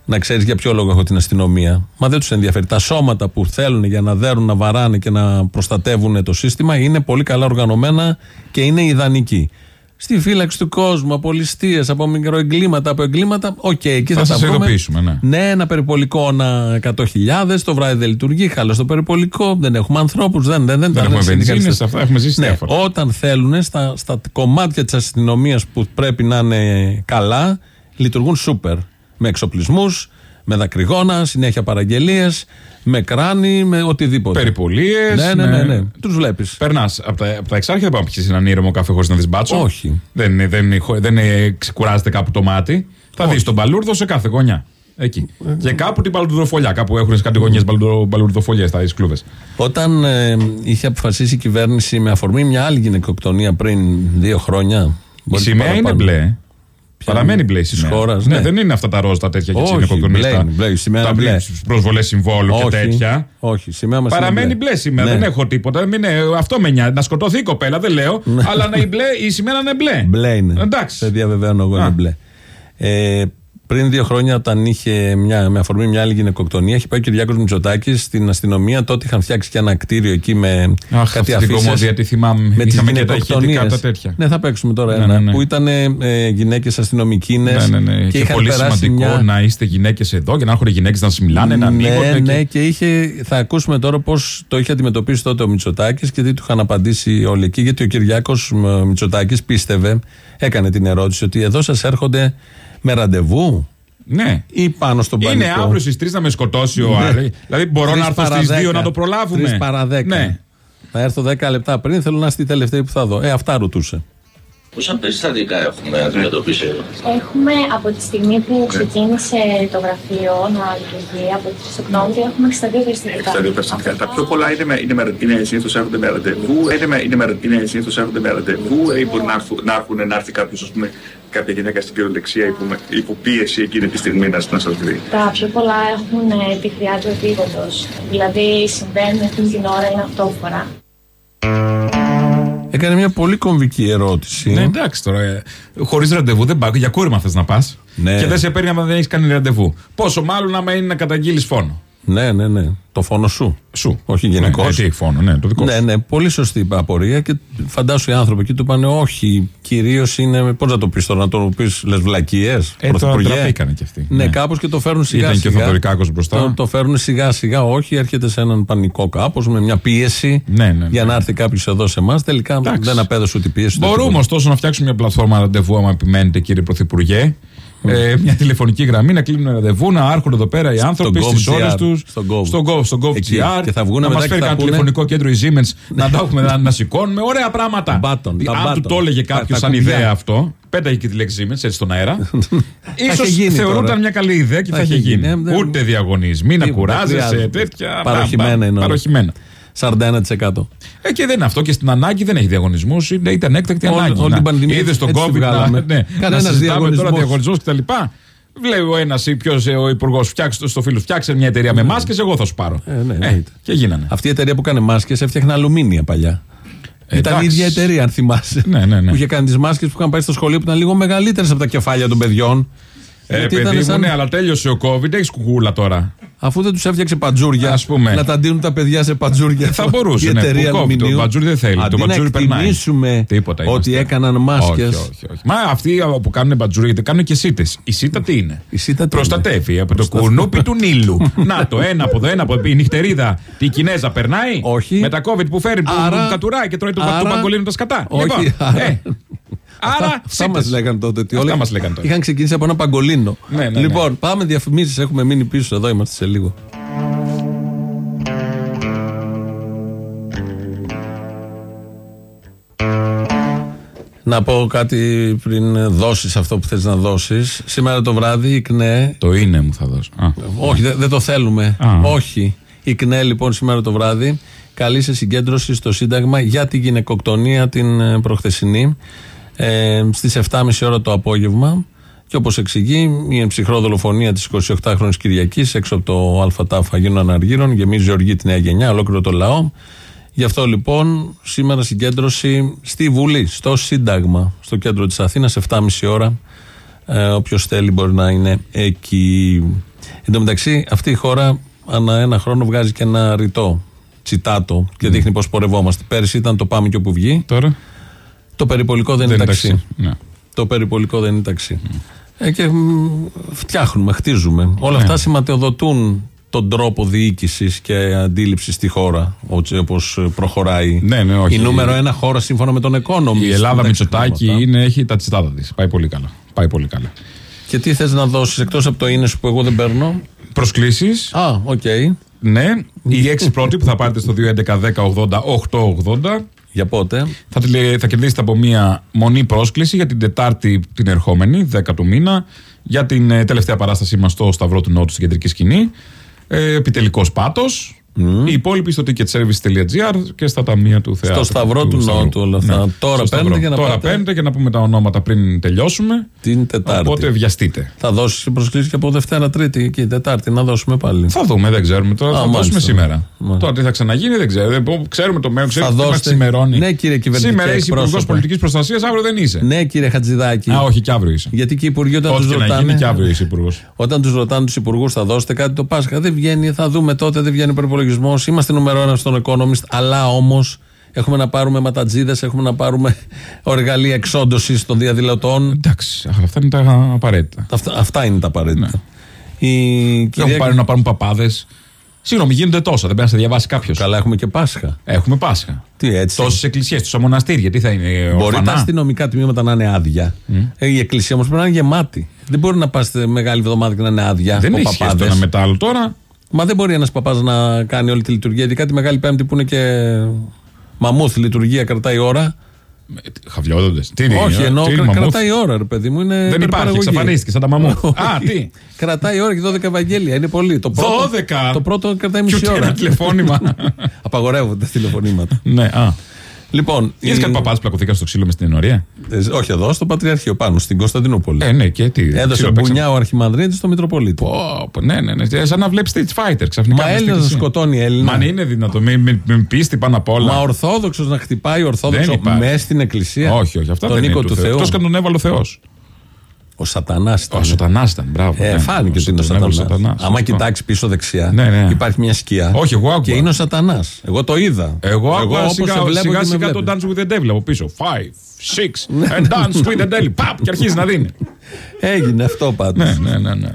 Να ξέρεις για ποιο λόγο έχω την αστυνομία. Μα δεν τους ενδιαφέρει. Τα σώματα που θέλουν για να δέρουν, να βαράνε και να προστατεύουν το σύστημα είναι πολύ καλά οργανωμένα και είναι ιδανικοί. Στη φύλαξη του κόσμου, από ληστείες, από μικροεγκλήματα, από εγκλήματα, οκ, εκεί θα, Θα τα σας βρούμε. ειδοποιήσουμε, ναι. Ναι, ένα περιπολικό ανά 100.000, το βράδυ δεν λειτουργεί, χάλασε το περιπολικό, δεν έχουμε ανθρώπους, δεν, δεν, δεν, Δεν τα έχουμε λένε βενζίνες, συνδικαλιστές. αυτά έχουμε ζήσει ναι, διάφορα. Όταν θέλουν στα, στα κομμάτια της αστυνομίας που πρέπει να είναι καλά, λειτουργούν σούπερ. Με εξοπλισμούς, με δακρυγόνα, συνέχεια παραγγελίες, με κράνη, με οτιδήποτε. Περιπολίες. Ναι, ναι, ναι. ναι. Τους βλέπεις. Περνάς από τα, απ' τα Εξάρχεια, δεν πάμε πιει έναν ήρεμο καφέ χωρίς να δεις μπάτσο. Όχι. Δεν, είναι- δεν, είναι- δεν είναι- ξεκουράζεται κάπου το μάτι. Θα δεις τον μπαλούρδο σε κάθε γωνιά. Εκεί. Και κάπου την μπαλουρδοφολιά. Κάπου έχουν σε κάτι γωνιές μπαλουρδοφολιέ, θα δει κλούβε. Όταν ε, είχε αποφασίσει η κυβέρνηση με αφορμή μια άλλη γυναικοκτονία πριν δύο χρόνια. Η μπορεί και σημαία είναι παραπάνω. μπλε. Παραμένει μπλε η της σημαία. χώρας, ναι. ναι. δεν είναι αυτά τα ροζ τα τέτοια για τι Όχι, γυναικοκτονίε. μπλε είναι, μπλε, η σημαία Τα είναι μπλε. προσβολές συμβόλου και όχι, τέτοια. Όχι, η σημαία μας Παραμένει είναι μπλε σήμερα. Ναι. Δεν έχω τίποτα. Μην, είναι- αυτό με νοιάζει. Να σκοτωθεί η κοπέλα, δεν λέω. αλλά να η, μπλε, η σημαία να είναι μπλε. Μπλε είναι. Εντάξει. Σε διαβεβαιώνω εγώ Α. είναι μπλε. Ε, πριν δύο χρόνια, όταν είχε μια, με αφορμή μια άλλη γυναικοκτονία, είχε πάει ο Κυριάκος Μητσοτάκης στην αστυνομία. Τότε είχαν φτιάξει και ένα κτίριο εκεί με Αχ, κάτι αυτή την αφήσεις κομμωδία τι θυμάμαι. Με τις Είχαμε και τα ηχητικά γυναικοκτονίες. τα τέτοια. Ναι, θα παίξουμε τώρα Ναι, ένα. ναι, ναι. Που ήταν ε, γυναίκες αστυνομικίνες. Ναι, ναι, ναι. Και, είχαν πολύ περάσει σημαντικό μια... να είστε γυναίκες εδώ και να έχουν γυναίκες να σας μιλάνε, να ανοίγονται. Ναι, και- ναι, και είχε, θα ακούσουμε τώρα πώς το είχε αντιμετωπίσει τότε ο Μητσοτάκης και τι του είχαν απαντήσει όλοι εκεί. Γιατί ο Κυριάκος Μητσοτάκης πίστευε, έκανε την ερώτηση ότι εδώ σας έρχονται με ραντεβού; Ναι. ή πάνω στον πανικό; Είναι αύριο στις 3 να με σκοτώσει ο Ναι. Άρη. Δηλαδή μπορώ Τρεις να έρθω παρά στις 2 δέκα. να το προλάβουμε. Τρεις παρά δέκα. Ναι. Θα έρθω 10 λεπτά πριν, θέλω να είστε η τελευταία που θα δω. Ε, αυτά ρωτούσε. Πόσα περιστατικά έχουμε αντιμετωπίσει; Εδώ. Έχουμε από τη στιγμή που ξεκίνησε το γραφείο να λειτουργεί, από τις 3 Οκτώβρη, έχουμε 62 περιστατικά. Στα δύο περιστατικά. Τα πιο πολλά είναι, με, είναι, με, είναι συνήθως έρχονται με ραντεβού, είναι, με, είναι, με, είναι συνήθως έρχονται με ραντεβού ή μπορεί να έρθουν, να, έρθουν, να έρθει κάποιος, ας πούμε, κάποια γυναίκα στην κυριολεξία υπό, υποπίεση εκείνη τη στιγμή να, να σας βρει. Τα πιο πολλά έχουν ε, τη χρειά του επίγοντος. Δηλαδή συμβαίνουν εκείνη την ώρα, είναι αυτόφορα. Έκανε μια πολύ κομβική ερώτηση. Ναι, εντάξει τώρα. Χωρίς ραντεβού δεν πάω. Για κούρεμα θες να πας. Ναι. Και δεν σε παίρνει άμα δεν έχεις κάνει ραντεβού. Πόσο μάλλον άμα είναι να καταγγείλεις φόνο. Ναι, ναι, ναι. Το φόνο σου. Σου. Όχι γενικώ. Ναι, τι φόνο, ναι, το δικό Ναι, σου. ναι, πολύ σωστή απορία και φαντάσου οι άνθρωποι εκεί του πάνε όχι. Κυρίως είναι. Πώς να το πεις τώρα, να το πεις λες βλακίες. Ε, τώρα τραπήκανε κι αυτοί. Ναι, Ναι. κάπως και το φέρνουν σιγά Ήταν και ο σιγά. Θοδωρικάκος μπροστά. Το, το φέρνουν σιγά σιγά, όχι. Έρχεται σε έναν πανικό κάπως με μια πίεση Ναι, ναι, ναι. για να έρθει κάποιος εδώ σε εμάς. Τελικά Εντάξει. δεν απέδωσε ούτε πίεση. ούτε Μπορούμε τίποτα. ωστόσο να φτιάξουμε μια πλατφόρμα ραντεβού, άμα επιμένετε, κύριε Πρωθυπουργέ. Ε, μια τηλεφωνική γραμμή να κλείνουν ραντεβού, να άρχουν εδώ πέρα οι άνθρωποι Gov.gr, στι ώρες τους. στον Gov. Στον Gov, στον Εκεί. GovGR. Και θα βγουν να μετά μας και φέρει θα ένα πούνε- τηλεφωνικό κέντρο η Siemens να τα έχουμε να, να σηκώνουμε. Ωραία πράγματα. Button, Αν τα του button. το έλεγε Τα- κάποιος τα σαν κουμπιά. ιδέα αυτό, πέταγε και τη λέξη Siemens έτσι στον αέρα. είχε ίσως γίνει θεωρούταν τώρα. μια καλή ιδέα και Θα θα είχε είχε γίνει. γίνει. Ε, δεν- Ούτε διαγωνισμοί, να Τίποτα, κουράζεσαι, χρειάζεται. τέτοια. Παροχημένα μπαμ, μπαμ. είναι όλα. Παροχημένα. 41%. Ε, και δεν είναι αυτό. Και στην ανάγκη δεν έχει διαγωνισμούς. Ήταν έκτακτη Όλη- ανάγκη. όλη την πανδημία Είδες τον έτσι τη COVID να, βγάλαμε. ναι, Κανένας να συζητάμε τώρα διαγωνισμός. διαγωνισμούς κτλ. Βλέπει ο ένας ή ποιος ο υπουργός φτιάξει στο φίλο, φτιάξε μια εταιρεία με μάσκες, εγώ θα σου πάρω. Ε, ναι, εννοείται. και γίνανε. Αυτή η εταιρεία που κάνει μάσκες έφτιαχνε αλουμίνια παλιά. Ε, ήταν η εντάξει. ίδια εταιρεία, αν θυμάσαι. Ναι, ναι, ναι. Που είχε κάνει τις μάσκες που είχαν πάει στο σχολείο που ήταν λίγο μεγαλύτερες από τα κεφάλια των παιδιών. Ε, Γιατί παιδί ήταν μου, σαν- ναι, αλλά τέλειωσε ο COVID, έχεις κουκούλα τώρα. Αφού δεν τους έφτιαξε πατζούρια, Ας πούμε. να τα δίνουν τα παιδιά σε πατζούρια. Θα μπορούσε, η ναι, εταιρεία που κόβει, αλουμινίου. το πατζούρι δεν θέλει, το Αντί πατζούρι να περνάει. εκτιμήσουμε Τίποτα ότι είμαστε. έκαναν μάσκες. Όχι, όχι, όχι. Μα αυτοί που κάνουν μπατζούρι, γιατί κάνουν και σίτες. Η σίτα τι είναι; Η σίτα τι Προστατεύει από το κουνούπι του Νείλου. Να το, ένα από εδώ, ένα από εδώ. Η νυχτερίδα, τη Κινέζα περνάει. Όχι. Με τα COVID που φέρει, που Άρα- κατουράει και τρώει το, άρα- το παγκολίνο τα σκατά. Όχι, Λοιπόν, άρα- ε, Άρα, Αυτά μας σίτες. λέγανε τότε. Ότι Αυτά όλοι μας λέγανε τότε. Είχαν ξεκινήσει από ένα παγκολίνο. Ναι, ναι, ναι. λοιπόν, πάμε διαφημίσεις. Έχουμε μείνει πίσω εδώ. Είμαστε σε λίγο. Να πω κάτι πριν δώσεις αυτό που θες να δώσεις. Σήμερα το βράδυ η ΚΝΕ. Το είναι μου θα δώσω. Α. Όχι, δεν δεν το θέλουμε. Α. Όχι. Η ΚΝΕ λοιπόν σήμερα το βράδυ καλεί σε συγκέντρωση στο Σύνταγμα για τη γυναικοκτονία την ε, προχθεσινή ε, στις 7.30 ώρα το απόγευμα και όπως εξηγεί η ψυχρό δολοφονία της 28χρονης Κυριακής έξω από το ΑΤΑΦ Αγίνων Αναργύρων γεμίζει οργή τη νέα γενιά, ολόκληρο το λαό Γι' αυτό λοιπόν σήμερα συγκέντρωση στη Βουλή, στο Σύνταγμα, στο κέντρο της Αθήνας, 7.30 ώρα. Ε, Όποιος θέλει μπορεί να είναι εκεί. Εν τω μεταξύ, αυτή η χώρα ανά ένα χρόνο βγάζει και ένα ρητό τσιτάτο και δείχνει πώ πορευόμαστε. Πέρυσι ήταν το Πάμε και όπου βγει. Τώρα; Το περιπολικό δεν, Δεν είναι είναι ταξί. ταξί. Ναι. Το περιπολικό δεν είναι ταξί. Ε, και μ, φτιάχνουμε, χτίζουμε. Όλα Ναι. αυτά σηματοδοτούν τον τρόπο διοίκησης και αντίληψης στη χώρα, όπως προχωράει. Ναι, ναι, όχι. Η νούμερο ένα χώρα σύμφωνα με τον Economist. Η Ελλάδα Δεν τα Μητσοτάκη ξεχνάμε αυτά. είναι, έχει τα τσιτάτα της. Πάει πολύ καλά. Πάει πολύ καλά. Και τι θες να δώσεις εκτός από το είναι σου που εγώ δεν παίρνω; Προσκλήσεις. Α, οκ. Ναι, οι έξι πρώτοι που θα πάρετε στο 2.11.10.80.880 Για πότε; θα, τηλε- θα κερδίσετε από μία μονή πρόσκληση για την Τετάρτη την ερχόμενη, 10 του μήνα, για την ε, τελευταία παράστασή μας στο Σταυρό του Νότου στην κεντρική σκηνή. Ε, Επιτελικός πάτος. Οι υπόλοιποι στο ticketservice.gr και στα ταμεία του θεάτρου. Σταυρό του Νότου όλα αυτά. Τώρα Στο παίρνετε Σταυρό. για να Τώρα πάτε. παίρνετε για να πούμε τα ονόματα πριν τελειώσουμε. Την Τετάρτη. Οπότε βιαστείτε. Θα δώσει προσκλήσεις και από Δευτέρα, Τρίτη και Τετάρτη να δώσουμε πάλι. Θα δούμε, δεν ξέρουμε τώρα. Α, θα μάλιστα. δώσουμε σήμερα. Μάλιστα. Τώρα τι θα ξαναγίνει, δεν ξέρω. Δεν- Ξέρουμε το μέλλον, ξέρουμε Θα τι μα δώσετε- ξημερώνει. Ναι, κύριε κυβερνητικέ Σήμερα είσαι υπουργός εκπρόσωπε. πολιτικής προστασίας, αύριο δεν είσαι. Ναι, κύριε Χατζηδάκη. Α, όχι, και αύριο είσαι. Γιατί και οι υπουργοί όταν Ό,τι τους και να ρωτάνε. γίνει, και αύριο είσαι υπουργός. Όταν τους ρωτάνε τους υπουργούς, θα δώσετε κάτι το Πάσχα. Δεν βγαίνει, θα δούμε τότε, δεν βγαίνει προπολογισμό. Είμαστε νούμερο ένα στον Economist, αλλά όμως έχουμε να πάρουμε ματατζίδες, έχουμε να πάρουμε εργαλεία εξόντωσης των διαδηλωτών. Εντάξει, αλλά αυτά είναι τα απαραίτητα. Αυτά, αυτά είναι τα απαραίτητα. Η Δεν κυρία... έχουν πάρει να πάρουν παπάδες. Συγγνώμη, γίνονται τόσα. Δεν πρέπει να σε διαβάσει κάποιος. Καλά, έχουμε και Πάσχα. Έχουμε Πάσχα. Τι έτσι. Τόσες εκκλησίες, τόσα μοναστήρια. Τι θα είναι, Μπορεί ορφανά; τα αστυνομικά τμήματα να είναι άδεια. Ε, η εκκλησία όμως πρέπει να είναι γεμάτη. Δεν μπορεί να πας μεγάλη εβδομάδα και να είναι άδεια. Δεν από έχει σχέση το παπάδες. ένα με το άλλο τώρα. Μα δεν μπορεί ένας παπάς να κάνει όλη τη λειτουργία. Ειδικά τη Μεγάλη Πέμπτη που είναι και μαμούθ λειτουργία, κρατάει ώρα. Χαβλιόδοντε. Τι είναι, Όχι, ε, ενώ τι είναι, κρα- μαμούθ; κρατάει ώρα, ρε παιδί μου. Είναι Δεν υπάρχει, υπερπαραγωγή. εξαφανίστηκε σαν τα μαμούθ. Όχι. Α, τι; Κρατάει ώρα και 12 Ευαγγέλια. Είναι πολύ. Το πρώτο, 12? Το πρώτο κρατάει Και μισή ούτε ώρα. ένα τηλεφώνημα. Απαγορεύονται τα τηλεφωνήματα. ναι, α. Λοιπόν. Είδες η- κάτι παπάδες πλακωθήκαν στο ξύλο μες στην ενορία. Ε, όχι εδώ, στο Πατριαρχείο πάνω, στην Κωνσταντινούπολη. Ε, ναι, και τι. Έδωσε ξύλο παίξανε. μπουνιά ο Αρχιμανδρίτης στο Μητροπολίτη. Πω, πω, ναι, ναι, ναι. Σαν να βλέπεις Street Fighter ξαφνικά. Μα μες στην Έλληνας εκκλησία. σκοτώνει Έλληνα. Μα αν είναι δυνατό. Με, με, με πίστη πάνω απ' όλα. Μα ορθόδοξος να χτυπάει ορθόδοξο Δεν υπάρχει. μέσα στην εκκλησία. Όχι, όχι. Αυτά τον δεν οίκο είναι του Θεού. Εκτό και αν τον έβαλε ο Θεός. Ο Σατανάς ήταν. Ο Σατανάς ήταν, μπράβο. Ε, ναι. φάνηκε ότι είναι ο Τον έβαλε Σατανάς. Σατανάς, Άμα σωστό. κοιτάξει πίσω δεξιά, Ναι, ναι. υπάρχει μια σκιά. Όχι, εγώ άκουγα. Και είναι ο Σατανάς. Εγώ το είδα. Εγώ άκουγα όπως σιγά, σε βλέπω σιγά, και με σιγά το βλέπεις. Dance with the Devil από πίσω. Five, six, and dance with the devil. Παπ, και αρχίζει να δίνει. Έγινε αυτό πάντως. ναι, ναι, ναι, ναι.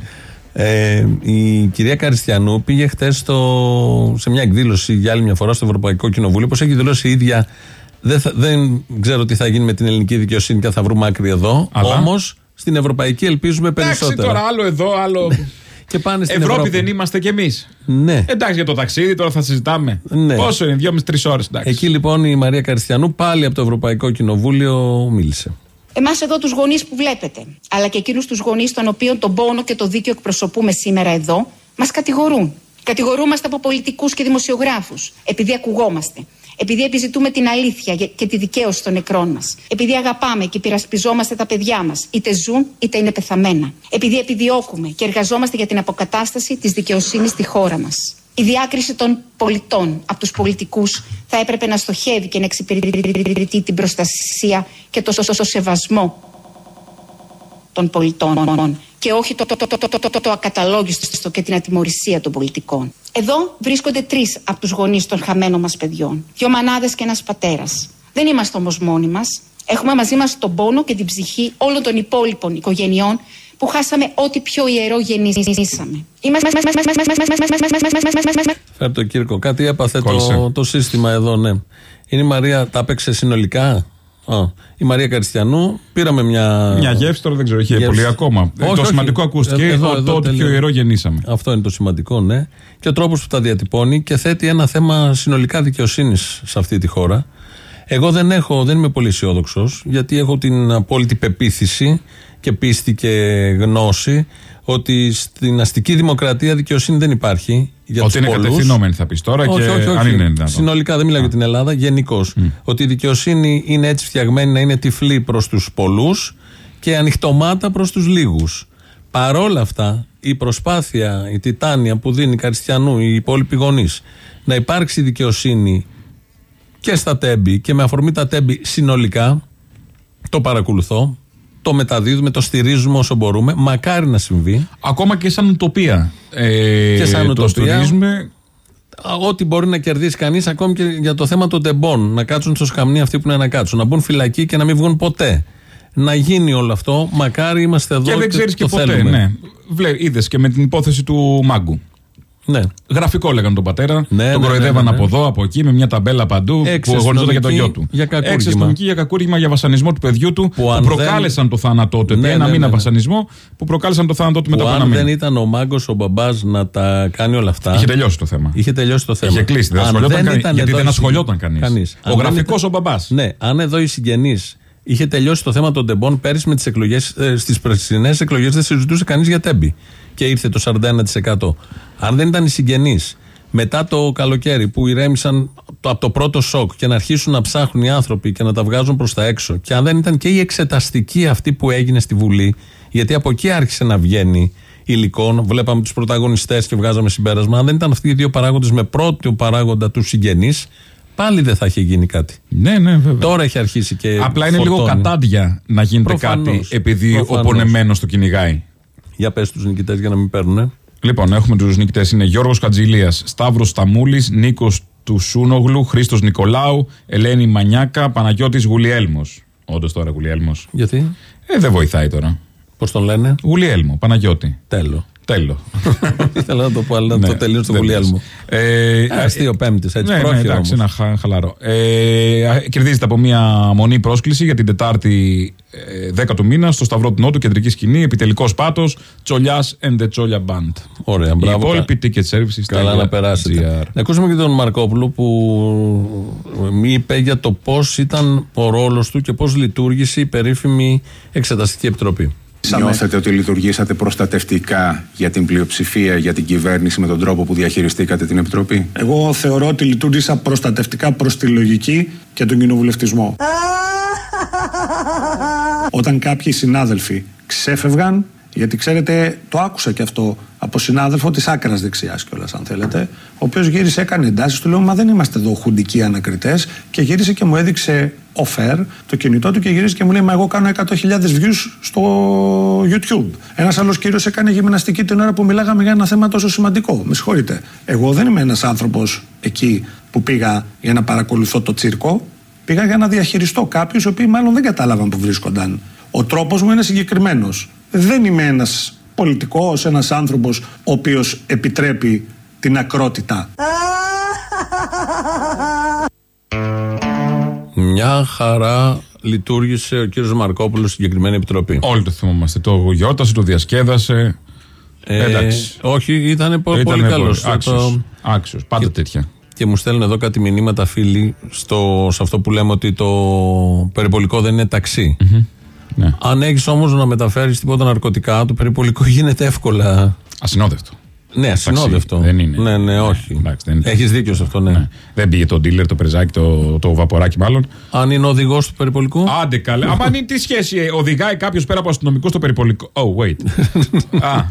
Ε, η κυρία Καριστιανού πήγε χτες σε μια εκδήλωση για άλλη μια φορά στο Ευρωπαϊκό Κοινοβούλιο. Όπως έχει δηλώσει η ίδια, δεν, θα- δεν ξέρω τι θα γίνει με την ελληνική δικαιοσύνη και αν θα βρούμε άκρη εδώ. Αλλά; Όμως στην ευρωπαϊκή ελπίζουμε Εντάξει περισσότερα. τώρα, άλλο εδώ, άλλο. Και πάνε στην Ευρώπη, Ευρώπη. δεν είμαστε κι εμείς. Ναι. Εντάξει για το ταξίδι, τώρα θα συζητάμε. Ναι. Πόσο είναι, δυόμιση-τρει ώρες. Εκεί λοιπόν η Μαρία Καριστιανού πάλι από το Ευρωπαϊκό Κοινοβούλιο μίλησε. Εμάς εδώ τους γονείς που βλέπετε, αλλά και εκείνους τους γονείς των οποίων τον πόνο και το δίκαιο εκπροσωπούμε σήμερα εδώ, μας κατηγορούν. Κατηγορούμαστε από πολιτικούς και δημοσιογράφους, επειδή ακουγόμαστε. Επειδή επιζητούμε την αλήθεια και- και τη δικαίωση των νεκρών μας. Επειδή αγαπάμε και υπερασπιζόμαστε τα παιδιά μας, είτε ζουν είτε είναι πεθαμένα. Επειδή επιδιώκουμε και εργαζόμαστε για την αποκατάσταση της δικαιοσύνης στη χώρα μας. Η διάκριση των πολιτών από τους πολιτικούς θα έπρεπε να στοχεύει και να εξυπηρετεί την προστασία και το σωστό σεβασμό των πολιτών και όχι το, το, το, το, το, το, το, το ακαταλόγιστο και την ατιμορρησία των πολιτικών. Εδώ βρίσκονται τρεις από τους γονείς των χαμένων μας παιδιών. Δύο μανάδες και ένας πατέρας. Δεν είμαστε όμως μόνοι μας. Έχουμε μαζί μας τον πόνο και την ψυχή όλων των υπόλοιπων οικογενειών που χάσαμε ό,τι πιο ιερό γεννήσαμε. Είμαστε... Φέρ το Κύρκο. Κάτι έπαθε Κόλλησε. το, το σύστημα εδώ, ναι. Είναι η Μαρία, τα έπαιξε συνολικά. Α, η Μαρία Καριστιανού, πήραμε μια. Μια γεύση τώρα δεν ξέρω, είχε Γεύση. πολύ ακόμα. Όχι, το όχι. σημαντικό ακούστηκε. Ε, εδώ, ο- εδώ το ότι πιο τελείω. ιερό γεννήσαμε. Αυτό είναι το σημαντικό, ναι. Και ο τρόπος που τα διατυπώνει και θέτει ένα θέμα συνολικά δικαιοσύνης σε αυτή τη χώρα. Εγώ δεν, έχω, δεν είμαι πολύ αισιόδοξος, γιατί έχω την απόλυτη πεποίθηση και πίστη και γνώση ότι στην αστική δημοκρατία δικαιοσύνη δεν υπάρχει. Για Ότι τους είναι πολλούς. κατευθυνόμενη θα πεις τώρα Όχι, και όχι, όχι. αν είναι δυνατόν. Συνολικά δεν μιλάω για την Ελλάδα, γενικώς. Ότι η δικαιοσύνη είναι έτσι φτιαγμένη να είναι τυφλή προς τους πολλούς και ανοιχτομάτα προς τους λίγους. Παρόλα αυτά, η προσπάθεια, η τιτάνια που δίνει η Καριστιανού, οι υπόλοιποι γονείς, να υπάρξει δικαιοσύνη και στα τέμπη και με αφορμή τα τέμπη συνολικά το παρακολουθώ, το μεταδίδουμε, το στηρίζουμε όσο μπορούμε. Μακάρι να συμβεί. Ακόμα και σαν ουτοπία. Ε, Και σαν το ουτοπία. στηρίζουμε. Α, Ό,τι μπορεί να κερδίσει κανείς, ακόμη και για το θέμα των τεμπών. Να κάτσουν στο σκαμνί αυτοί που είναι να κάτσουν. Να μπουν φυλακή και να μην βγουν ποτέ. Να γίνει όλο αυτό. Μακάρι είμαστε εδώ Και δεν ξέρεις και το ποτέ. θέλουμε. Ναι. Είδες και με την υπόθεση του Μάγκου. Ναι. Γραφικό λέγανε τον πατέρα. Ναι, τον ναι, κοροϊδεύαν ναι, ναι, ναι. από εδώ, από εκεί, με μια ταμπέλα παντού Έξι που αγωνιζόταν για το αστυνομικοί γιο του. για κακούργημα. Έξι αστυνομικοί για κακούργημα για βασανισμό του παιδιού του που, αν προκάλεσαν το θάνατό του. Ναι, Επί ένα ναι, μήνα ναι, ναι. βασανισμό που προκάλεσαν το θάνατό του μετά Που από ένα αν μήνα. δεν ήταν ο μάγκος ο μπαμπάς να τα κάνει όλα αυτά. Είχε τελειώσει το θέμα. Είχε τελειώσει το θέμα. Είχε κλείσει, δεν Αν ασχολιόταν κανεί- ήταν γιατί εδώ δεν οι ασχολιόταν συγγενείς- κανείς. κανείς. Ο Αν δεν γραφικός ήταν- ο μπαμπάς. Ναι, αν εδώ οι συγγενείς είχε τελειώσει το θέμα των τεμπών πέρυσι με τις εκλογές, ε, στις περσινές εκλογές δεν συζητούσε κανείς για τέμπη. Και ήρθε το 41%. Αν δεν ήταν οι συγγενείς μετά το καλοκαίρι που ηρέμησαν το, από το πρώτο σοκ και να αρχίσουν να ψάχνουν οι άνθρωποι και να τα βγάζουν προς τα έξω, και αν δεν ήταν και η εξεταστική αυτή που έγινε στη Βουλή, γιατί από εκεί άρχισε να βγαίνει υλικών, βλέπαμε τους πρωταγωνιστές και βγάζαμε συμπέρασμα. Αν δεν ήταν αυτοί οι δύο παράγοντες με πρώτο παράγοντα τους συγγενείς, πάλι δεν θα είχε γίνει κάτι. Ναι, ναι, βέβαια. Τώρα έχει αρχίσει και. Απλά είναι λίγο φορτώνει. κατάντια να γίνεται Προφανώς. κάτι επειδή ο Προφανώς. πονεμένο το κυνηγάει. Για πες τους νικητές για να μην παίρνουν. Λοιπόν, έχουμε τους νικητές. Είναι Γιώργος Χατζηλίας, Σταύρος Σταμούλης, Νίκος του Σούνογλου, Χρήστος Νικολάου, Ελένη Μανιάκα, Παναγιώτης Γουλιέλμος. Όντως τώρα Γουλιέλμος. Γιατί; Ε, δεν βοηθάει τώρα. Πώς τον λένε; Γουλιέλμο, Παναγιώτη. Τέλο. Τέλο. Ήθελα να το πω, αλλά να Ναι, το τελείω στο δεν Γουλιέλμο. Ε, Αστείο Πέμπτης, έτσι. ναι, ναι, πρόχειρο εντάξει, όμως. ένα χα- χαλαρό. Ε, α, κερδίζεται από μια μονή πρόσκληση για την Τετάρτη ε, 10 του μήνα στο Σταυρό του Νότου, κεντρική σκηνή, επιτελικός πάτος, Τσολιάς and the Τσόλια Band. Ωραία, Η μπράβο. υπόλοιπη ticket service. Καλά να περάσετε. Να ακούσουμε και τον Μαρκόπουλο που μη είπε για το πώς ήταν ο ρόλος του και πώς λειτουργήσε η περίφημη Εξεταστική Επιτροπή. Νιώθετε ότι λειτουργήσατε προστατευτικά για την πλειοψηφία, για την κυβέρνηση με τον τρόπο που διαχειριστήκατε την Επιτροπή; Εγώ θεωρώ ότι λειτουργήσα προστατευτικά προς τη λογική και τον κοινοβουλευτισμό. Όταν κάποιοι συνάδελφοι ξέφευγαν, γιατί ξέρετε, το άκουσα και αυτό από συνάδελφο της άκρας δεξιάς κιόλας, αν θέλετε, ο οποίος γύρισε, έκανε εντάσεις, του λέω Μα δεν είμαστε εδώ χουντικοί ανακριτές. Και γύρισε και μου έδειξε offer το κινητό του και γύρισε και μου λέει Μα εγώ κάνω 100.000 views στο YouTube. Ένας άλλος κύριος έκανε γυμναστική την ώρα που μιλάγαμε για ένα θέμα τόσο σημαντικό. Με συγχωρείτε. Εγώ δεν είμαι ένας άνθρωπος εκεί που πήγα για να παρακολουθώ το τσίρκο. Πήγα για να διαχειριστώ κάποιους οι οποίοι μάλλον δεν κατάλαβαν που βρίσκονταν. Ο τρόπος μου είναι συγκεκριμένος. Δεν είμαι ένας πολιτικός, ένας άνθρωπος ο οποίος επιτρέπει την ακρότητα. Μια χαρά λειτουργήσε ο κύριος Μαρκόπουλος στη συγκεκριμένη επιτροπή. Όλοι το θυμόμαστε. Το γιόρτασε, το διασκέδασε. Ε, Εντάξει. όχι, ήταν πολύ Ήτανε καλό. πολύ- άξιος. Άξιος. Πάντα τέτοια. Και μου στέλνουν εδώ κάτι μηνύματα φίλοι στο, σε αυτό που λέμε ότι το περιπολικό δεν είναι ταξί. Ναι. Αν έχεις όμως να μεταφέρεις τίποτα ναρκωτικά, το περιπολικό γίνεται εύκολα. Ασυνόδευτο. Ναι, ασυνόδευτο. Δεν είναι. Ναι, ναι, όχι. Εντάξει, δεν είναι. Έχεις δίκιο σε αυτό, ναι. Δεν πήγε το dealer, το πρεζάκι, το, το βαποράκι μάλλον. Αν είναι οδηγός του περιπολικού; Άντε καλέ. Άμα είναι τι σχέση ε, οδηγάει κάποιος πέρα από αστυνομικό στο περιπολικό; Oh, wait. Α,